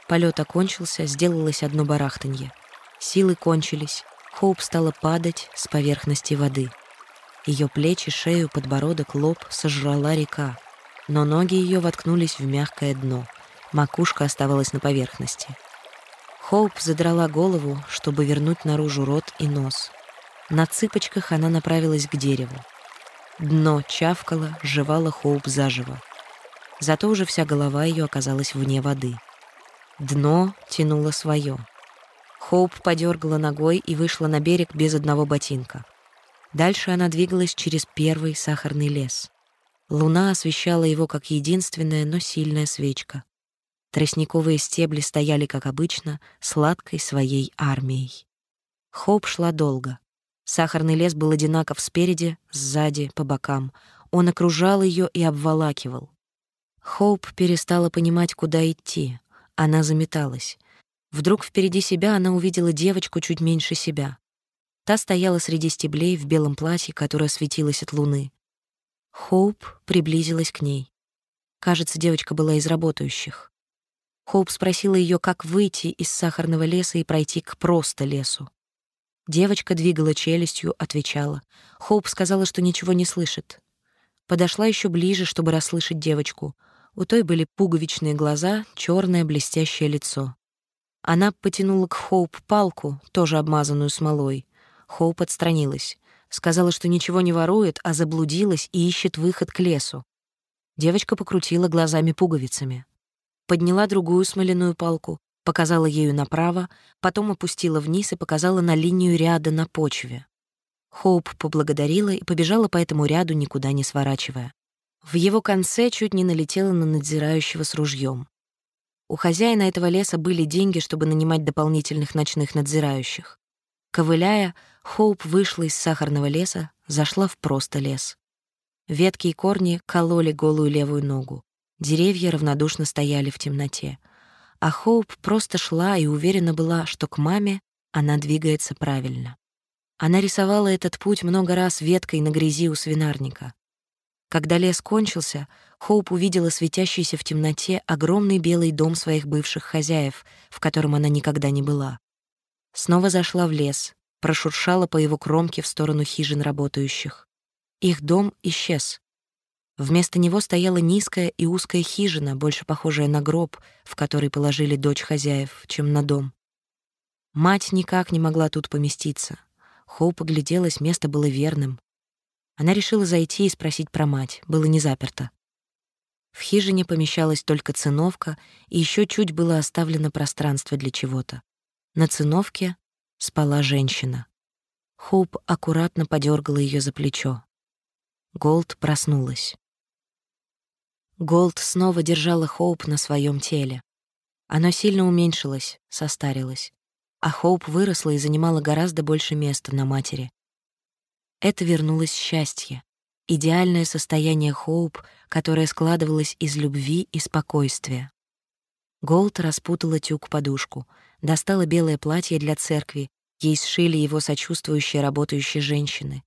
Полет окончился, сделалось одно барахтанье. Силы кончились. Хоуп стала падать с поверхности воды. Ее плечи, шею, подбородок, лоб сожрала река, но ноги ее воткнулись в мягкое дно — Макушка оставалась на поверхности. Хоуп задрала голову, чтобы вернуть наружу рот и нос. На цыпочках она направилась к дереву. Дно чавкало, жевало Хоуп заживо. Зато уже вся голова ее оказалась вне воды. Дно тянуло свое. Хоуп подергала ногой и вышла на берег без одного ботинка. Дальше она двигалась через первый сахарный лес. Луна освещала его как единственная, но сильная свечка. Тростниковые стебли стояли, как обычно, сладкой своей армией. Хоп шла долго. Сахарный лес был одинаков спереди, сзади, по бокам. Он окружал ее и обволакивал. Хоуп перестала понимать, куда идти. Она заметалась. Вдруг впереди себя она увидела девочку чуть меньше себя. Та стояла среди стеблей в белом платье, которое светилось от луны. Хоуп приблизилась к ней. Кажется, девочка была из работающих. Хоуп спросила ее, как выйти из сахарного леса и пройти к просто лесу. Девочка двигала челюстью, отвечала. Хоуп сказала, что ничего не слышит. Подошла еще ближе, чтобы расслышать девочку. У той были пуговичные глаза, черное блестящее лицо. Она потянула к Хоуп палку, тоже обмазанную смолой. Хоуп отстранилась. Сказала, что ничего не ворует, а заблудилась и ищет выход к лесу. Девочка покрутила глазами пуговицами подняла другую смоляную палку, показала ею направо, потом опустила вниз и показала на линию ряда на почве. Хоуп поблагодарила и побежала по этому ряду, никуда не сворачивая. В его конце чуть не налетела на надзирающего с ружьем. У хозяина этого леса были деньги, чтобы нанимать дополнительных ночных надзирающих. Ковыляя, Хоуп вышла из сахарного леса, зашла в просто лес. Ветки и корни кололи голую левую ногу. Деревья равнодушно стояли в темноте. А Хоуп просто шла и уверена была, что к маме она двигается правильно. Она рисовала этот путь много раз веткой на грязи у свинарника. Когда лес кончился, Хоуп увидела светящийся в темноте огромный белый дом своих бывших хозяев, в котором она никогда не была. Снова зашла в лес, прошуршала по его кромке в сторону хижин работающих. Их дом исчез. Вместо него стояла низкая и узкая хижина, больше похожая на гроб, в который положили дочь хозяев, чем на дом. Мать никак не могла тут поместиться. Хоуп огляделась, место было верным. Она решила зайти и спросить про мать, было не заперто. В хижине помещалась только циновка, и еще чуть было оставлено пространство для чего-то. На циновке спала женщина. Хоуп аккуратно подергала ее за плечо. Голд проснулась. Голд снова держала Хоуп на своем теле. Оно сильно уменьшилось, состарилось, а Хоуп выросла и занимала гораздо больше места на матери. Это вернулось счастье, идеальное состояние Хоуп, которое складывалось из любви и спокойствия. Голд распутала тюк-подушку, достала белое платье для церкви, ей сшили его сочувствующие работающие женщины.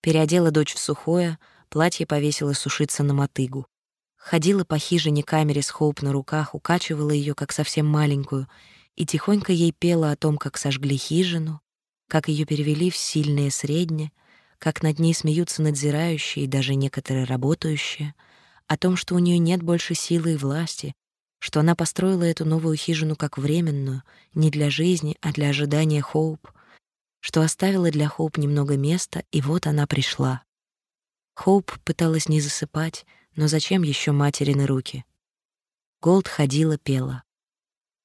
Переодела дочь в сухое, платье повесила сушиться на мотыгу ходила по хижине камере с Хоуп на руках, укачивала ее как совсем маленькую, и тихонько ей пела о том, как сожгли хижину, как ее перевели в сильное среднее, как над ней смеются надзирающие и даже некоторые работающие, о том, что у нее нет больше силы и власти, что она построила эту новую хижину как временную, не для жизни, а для ожидания Хоуп, что оставила для Хоуп немного места, и вот она пришла. Хоуп пыталась не засыпать, но зачем еще материны руки? Голд ходила, пела.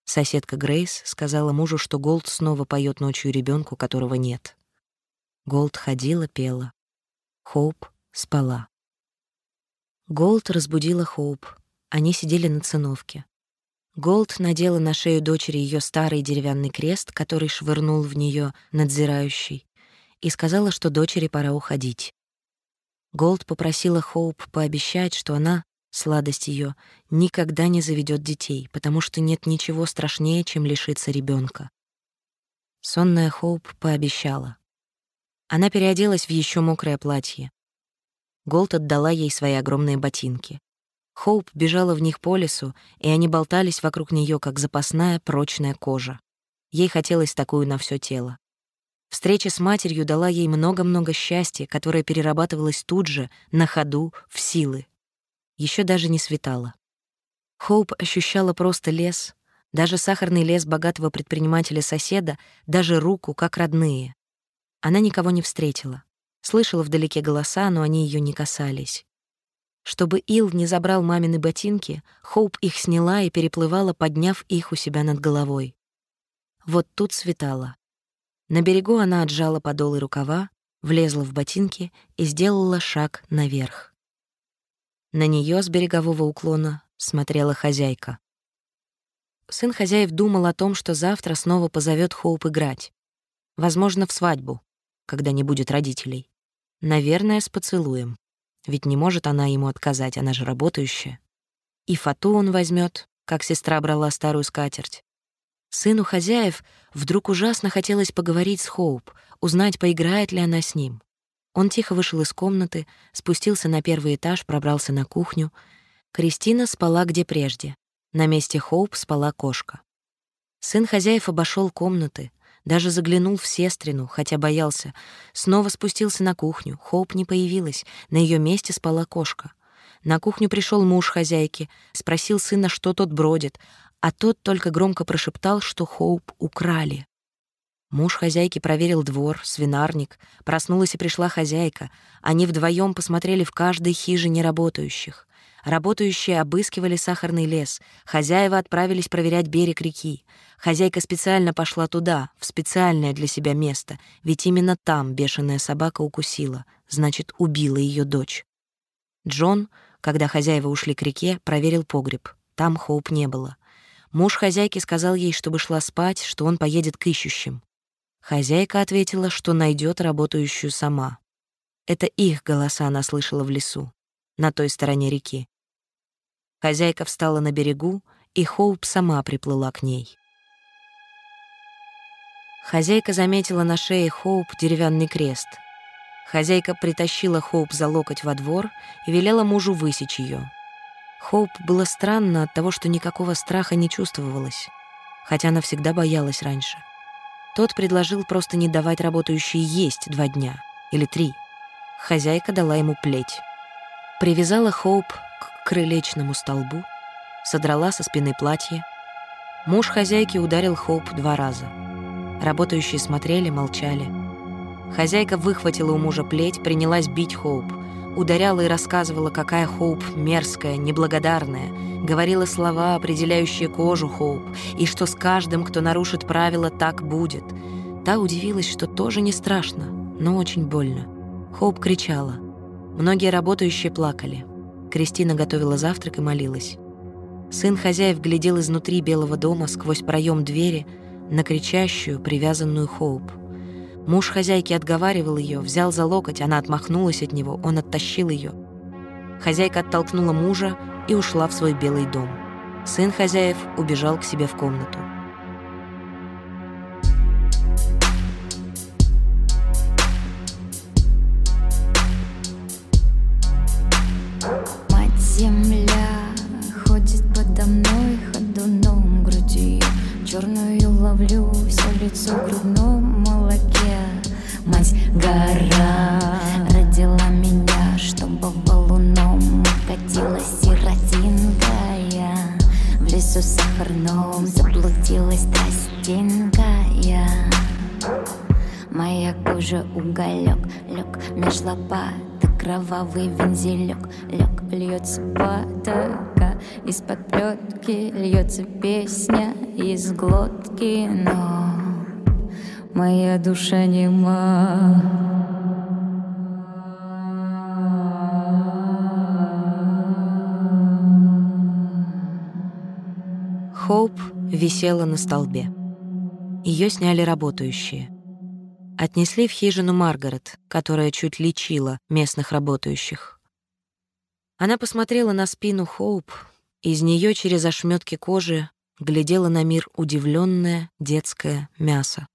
Соседка Грейс сказала мужу, что Голд снова поет ночью ребенку, которого нет. Голд ходила, пела. Хоуп спала. Голд разбудила Хоуп. Они сидели на циновке. Голд надела на шею дочери ее старый деревянный крест, который швырнул в нее надзирающий, и сказала, что дочери пора уходить. Голд попросила Хоуп пообещать, что она, сладость ее, никогда не заведет детей, потому что нет ничего страшнее, чем лишиться ребенка. Сонная Хоуп пообещала. Она переоделась в еще мокрое платье. Голд отдала ей свои огромные ботинки. Хоуп бежала в них по лесу, и они болтались вокруг нее, как запасная прочная кожа. Ей хотелось такую на все тело. Встреча с матерью дала ей много-много счастья, которое перерабатывалось тут же, на ходу, в силы. Еще даже не светало. Хоуп ощущала просто лес, даже сахарный лес богатого предпринимателя-соседа, даже руку, как родные. Она никого не встретила. Слышала вдалеке голоса, но они ее не касались. Чтобы Ил не забрал мамины ботинки, Хоуп их сняла и переплывала, подняв их у себя над головой. Вот тут светало. На берегу она отжала подолы рукава, влезла в ботинки и сделала шаг наверх. На нее с берегового уклона смотрела хозяйка. Сын хозяев думал о том, что завтра снова позовет Хоуп играть. Возможно, в свадьбу, когда не будет родителей. Наверное, с поцелуем. Ведь не может она ему отказать, она же работающая. И фату он возьмет, как сестра брала старую скатерть. Сыну хозяев вдруг ужасно хотелось поговорить с Хоуп, узнать, поиграет ли она с ним. Он тихо вышел из комнаты, спустился на первый этаж, пробрался на кухню. Кристина спала где прежде. На месте Хоуп спала кошка. Сын хозяев обошел комнаты, даже заглянул в сестрину, хотя боялся. Снова спустился на кухню. Хоуп не появилась, на ее месте спала кошка. На кухню пришел муж хозяйки, спросил сына, что тот бродит, а тот только громко прошептал, что Хоуп украли. Муж хозяйки проверил двор, свинарник, проснулась и пришла хозяйка. Они вдвоем посмотрели в каждой хижине работающих. Работающие обыскивали сахарный лес, хозяева отправились проверять берег реки. Хозяйка специально пошла туда, в специальное для себя место, ведь именно там бешеная собака укусила, значит, убила ее дочь. Джон, когда хозяева ушли к реке, проверил погреб. Там Хоуп не было. Муж хозяйки сказал ей, чтобы шла спать, что он поедет к ищущим. Хозяйка ответила, что найдет работающую сама. Это их голоса она слышала в лесу, на той стороне реки. Хозяйка встала на берегу, и Хоуп сама приплыла к ней. Хозяйка заметила на шее Хоуп деревянный крест. Хозяйка притащила Хоуп за локоть во двор и велела мужу высечь ее. Хоуп было странно от того, что никакого страха не чувствовалось, хотя она всегда боялась раньше. Тот предложил просто не давать работающей есть два дня или три. Хозяйка дала ему плеть. Привязала Хоуп крылечному столбу, содрала со спины платье. Муж хозяйки ударил Хоуп два раза. Работающие смотрели, молчали. Хозяйка выхватила у мужа плеть, принялась бить Хоуп. Ударяла и рассказывала, какая Хоуп мерзкая, неблагодарная. Говорила слова, определяющие кожу Хоуп, и что с каждым, кто нарушит правила, так будет. Та удивилась, что тоже не страшно, но очень больно. Хоуп кричала. Многие работающие плакали. Кристина готовила завтрак и молилась. Сын хозяев глядел изнутри белого дома сквозь проем двери на кричащую, привязанную Хоуп. Муж хозяйки отговаривал ее, взял за локоть, она отмахнулась от него, он оттащил ее. Хозяйка оттолкнула мужа и ушла в свой белый дом. Сын хозяев убежал к себе в комнату. Льется песня из глотки, но моя душа нема. Хоуп висела на столбе. Ее сняли работающие. Отнесли в хижину Маргарет, которая чуть лечила местных работающих. Она посмотрела на спину Хоуп, из нее через ошметки кожи глядела на мир удивленное детское мясо.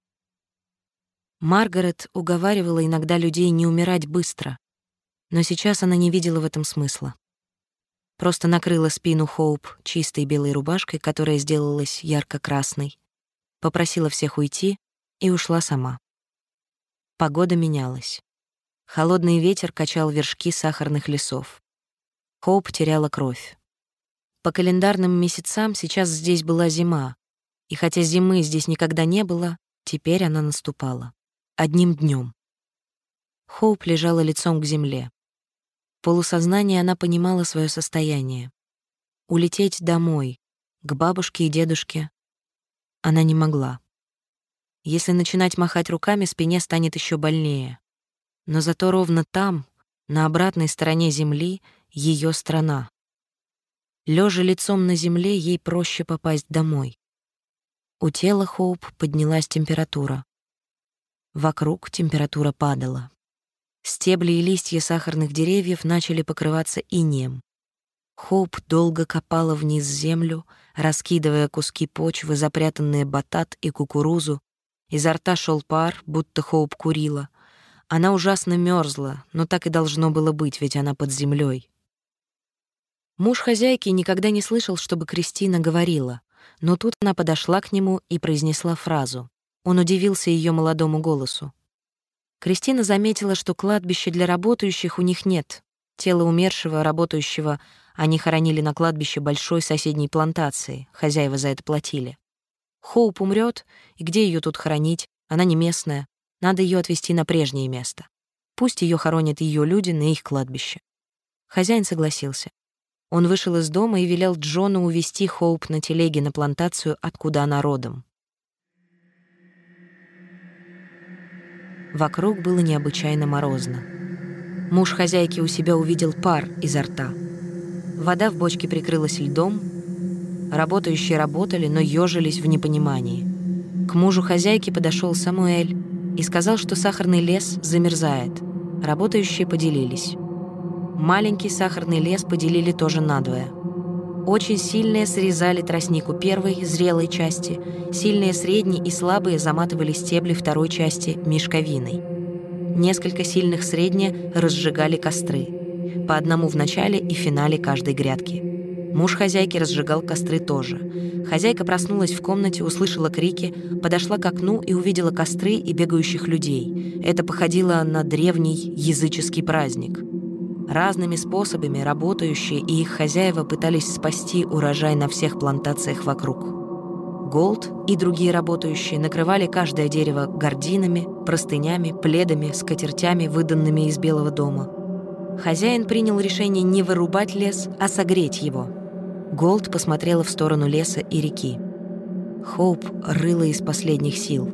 Маргарет уговаривала иногда людей не умирать быстро, но сейчас она не видела в этом смысла. Просто накрыла спину Хоуп чистой белой рубашкой, которая сделалась ярко-красной, попросила всех уйти и ушла сама. Погода менялась. Холодный ветер качал вершки сахарных лесов. Хоуп теряла кровь. По календарным месяцам сейчас здесь была зима, и хотя зимы здесь никогда не было, теперь она наступала одним днем. Хоуп лежала лицом к земле. В полусознании она понимала свое состояние. Улететь домой, к бабушке и дедушке, она не могла. Если начинать махать руками, спине станет еще больнее. Но зато ровно там, на обратной стороне земли, ее страна. Лежа лицом на земле, ей проще попасть домой. У тела Хоуп поднялась температура. Вокруг температура падала. Стебли и листья сахарных деревьев начали покрываться инеем. Хоуп долго копала вниз землю, раскидывая куски почвы, запрятанные батат и кукурузу. Изо рта шел пар, будто Хоуп курила. Она ужасно мерзла, но так и должно было быть, ведь она под землей. Муж хозяйки никогда не слышал, чтобы Кристина говорила, но тут она подошла к нему и произнесла фразу. Он удивился ее молодому голосу. Кристина заметила, что кладбища для работающих у них нет. Тело умершего, работающего, они хоронили на кладбище большой соседней плантации, хозяева за это платили. Хоуп умрет, и где ее тут хоронить? Она не местная, надо ее отвезти на прежнее место. Пусть ее хоронят ее люди на их кладбище. Хозяин согласился. Он вышел из дома и велел Джону увезти Хоуп на телеге на плантацию, откуда она родом. Вокруг было необычайно морозно. Муж хозяйки у себя увидел пар изо рта. Вода в бочке прикрылась льдом. Работающие работали, но ежились в непонимании. К мужу хозяйки подошел Самуэль и сказал, что сахарный лес замерзает. Работающие поделились. Маленький сахарный лес поделили тоже надвое. Очень сильные срезали тростнику первой, зрелой части, сильные средние и слабые заматывали стебли второй части мешковиной. Несколько сильных средне разжигали костры, по одному в начале и финале каждой грядки. Муж хозяйки разжигал костры тоже. Хозяйка проснулась в комнате, услышала крики, подошла к окну и увидела костры и бегающих людей. Это походило на древний языческий праздник. Разными способами работающие и их хозяева пытались спасти урожай на всех плантациях вокруг. Голд и другие работающие накрывали каждое дерево гардинами, простынями, пледами, скатертями, выданными из Белого дома. Хозяин принял решение не вырубать лес, а согреть его. Голд посмотрела в сторону леса и реки. Хоуп рыла из последних сил.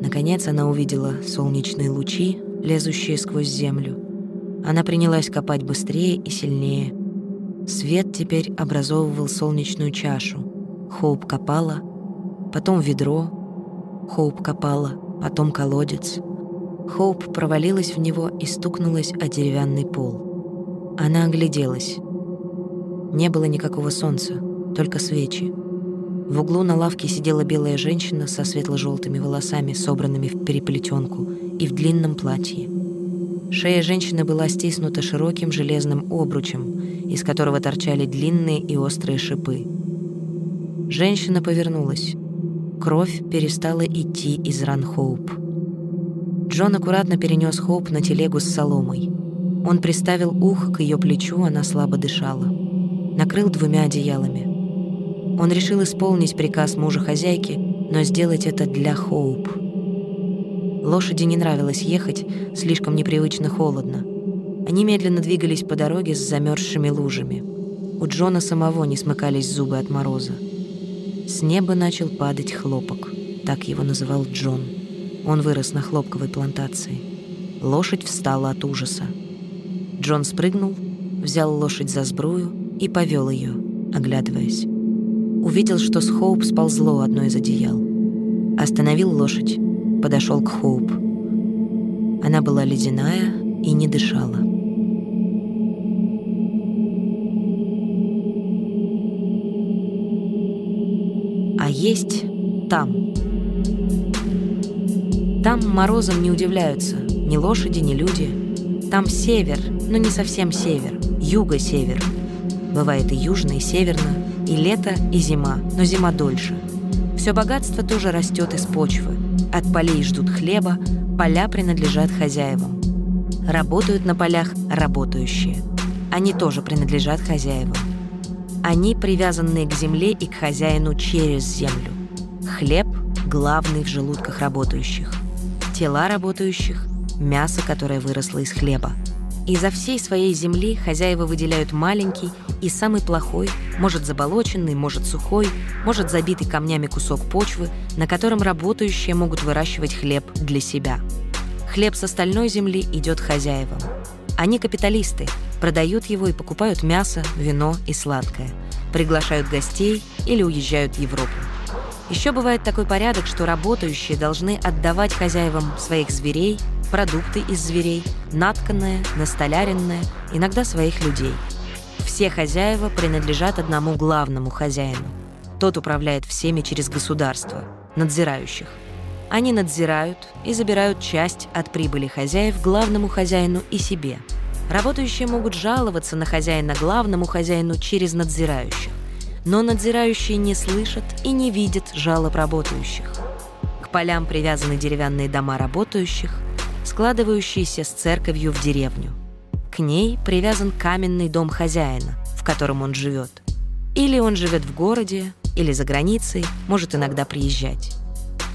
Наконец она увидела солнечные лучи, лезущие сквозь землю. Она принялась копать быстрее и сильнее. Свет теперь образовывал солнечную чашу. Хоуп копала, потом ведро. Хоуп копала, потом колодец. Хоуп провалилась в него и стукнулась о деревянный пол. Она огляделась. Не было никакого солнца, только свечи. В углу на лавке сидела белая женщина со светло-желтыми волосами, собранными в переплетенку, и в длинном платье. Шея женщины была стиснута широким железным обручем, из которого торчали длинные и острые шипы. Женщина повернулась. Кровь перестала идти из ран Хоуп. Джон аккуратно перенес Хоуп на телегу с соломой. Он приставил ухо к ее плечу, она слабо дышала. Накрыл двумя одеялами. Он решил исполнить приказ мужа хозяйки, но сделать это для Хоуп. Лошади не нравилось ехать, слишком непривычно холодно. Они медленно двигались по дороге с замерзшими лужами. У Джона самого не смыкались зубы от мороза. С неба начал падать хлопок. Так его называл Джон. Он вырос на хлопковой плантации. Лошадь встала от ужаса. Джон спрыгнул, взял лошадь за сбрую и повел ее, оглядываясь. Увидел, что с Хоуп сползло одно из одеял. Остановил лошадь, подошел к Хоуп. Она была ледяная и не дышала. есть там. Там морозом не удивляются ни лошади, ни люди. Там север, но не совсем север, юго-север. Бывает и южно, и северно, и лето, и зима, но зима дольше. Все богатство тоже растет из почвы. От полей ждут хлеба, поля принадлежат хозяевам. Работают на полях работающие. Они тоже принадлежат хозяевам. Они привязаны к земле и к хозяину через землю. Хлеб – главный в желудках работающих. Тела работающих – мясо, которое выросло из хлеба. Изо всей своей земли хозяева выделяют маленький и самый плохой, может заболоченный, может сухой, может забитый камнями кусок почвы, на котором работающие могут выращивать хлеб для себя. Хлеб с остальной земли идет хозяевам. Они капиталисты, продают его и покупают мясо, вино и сладкое, приглашают гостей или уезжают в Европу. Еще бывает такой порядок, что работающие должны отдавать хозяевам своих зверей, продукты из зверей, натканное, настоляренное, иногда своих людей. Все хозяева принадлежат одному главному хозяину. Тот управляет всеми через государство, надзирающих. Они надзирают и забирают часть от прибыли хозяев главному хозяину и себе. Работающие могут жаловаться на хозяина главному хозяину через надзирающих. Но надзирающие не слышат и не видят жалоб работающих. К полям привязаны деревянные дома работающих, складывающиеся с церковью в деревню. Ней привязан каменный дом хозяина, в котором он живет. Или он живет в городе, или за границей, может иногда приезжать.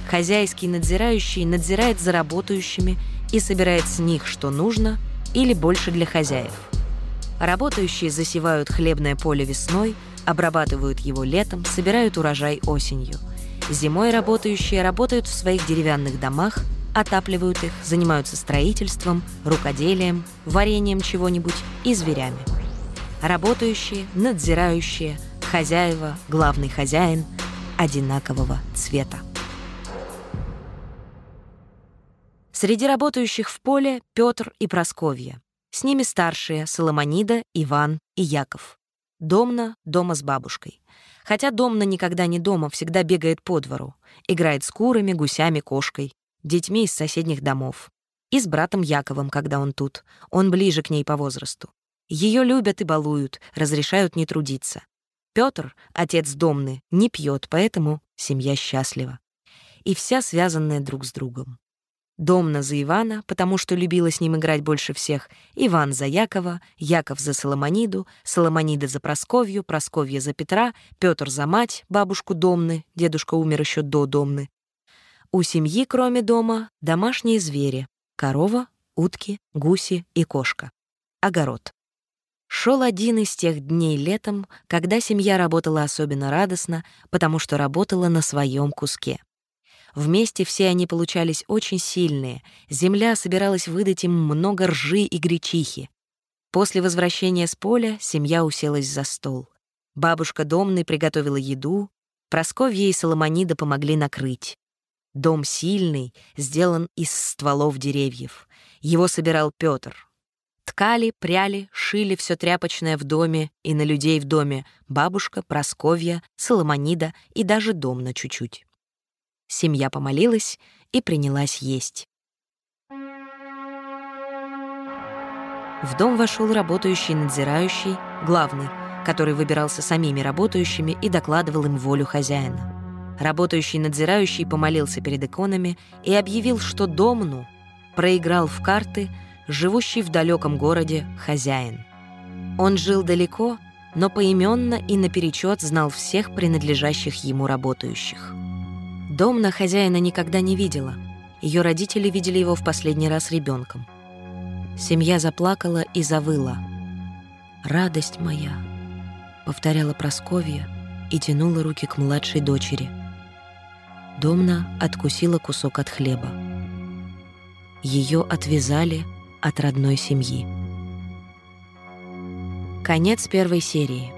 Хозяйский надзирающий надзирает за работающими и собирает с них, что нужно, или больше для хозяев. Работающие засевают хлебное поле весной, обрабатывают его летом, собирают урожай осенью. Зимой работающие работают в своих деревянных домах, отапливают их, занимаются строительством, рукоделием, вареньем чего-нибудь и зверями. Работающие, надзирающие, хозяева, главный хозяин одинакового цвета. Среди работающих в поле Петр и Просковья. С ними старшие Соломонида, Иван и Яков. Домна дома с бабушкой. Хотя Домна никогда не дома, всегда бегает по двору. Играет с курами, гусями, кошкой, детьми из соседних домов. И с братом Яковом, когда он тут. Он ближе к ней по возрасту. Ее любят и балуют, разрешают не трудиться. Петр, отец Домны, не пьет, поэтому семья счастлива. И вся связанная друг с другом. Домна за Ивана, потому что любила с ним играть больше всех, Иван за Якова, Яков за Соломониду, Соломонида за Просковью, Просковья за Петра, Петр за мать, бабушку Домны, дедушка умер еще до Домны. У семьи, кроме дома, домашние звери — корова, утки, гуси и кошка. Огород. Шел один из тех дней летом, когда семья работала особенно радостно, потому что работала на своем куске. Вместе все они получались очень сильные. Земля собиралась выдать им много ржи и гречихи. После возвращения с поля семья уселась за стол. Бабушка Домны приготовила еду, Просковья и Соломонида помогли накрыть. Дом сильный, сделан из стволов деревьев. Его собирал Петр. Ткали, пряли, шили все тряпочное в доме и на людей в доме бабушка, Просковья, Соломонида и даже дом на чуть-чуть. Семья помолилась и принялась есть. В дом вошел работающий надзирающий, главный, который выбирался самими работающими и докладывал им волю хозяина. Работающий надзирающий помолился перед иконами и объявил, что Домну проиграл в карты живущий в далеком городе хозяин. Он жил далеко, но поименно и наперечет знал всех принадлежащих ему работающих. Дом на хозяина никогда не видела. Ее родители видели его в последний раз ребенком. Семья заплакала и завыла. «Радость моя!» — повторяла Просковья и тянула руки к младшей дочери. Домна откусила кусок от хлеба. Ее отвязали от родной семьи. Конец первой серии.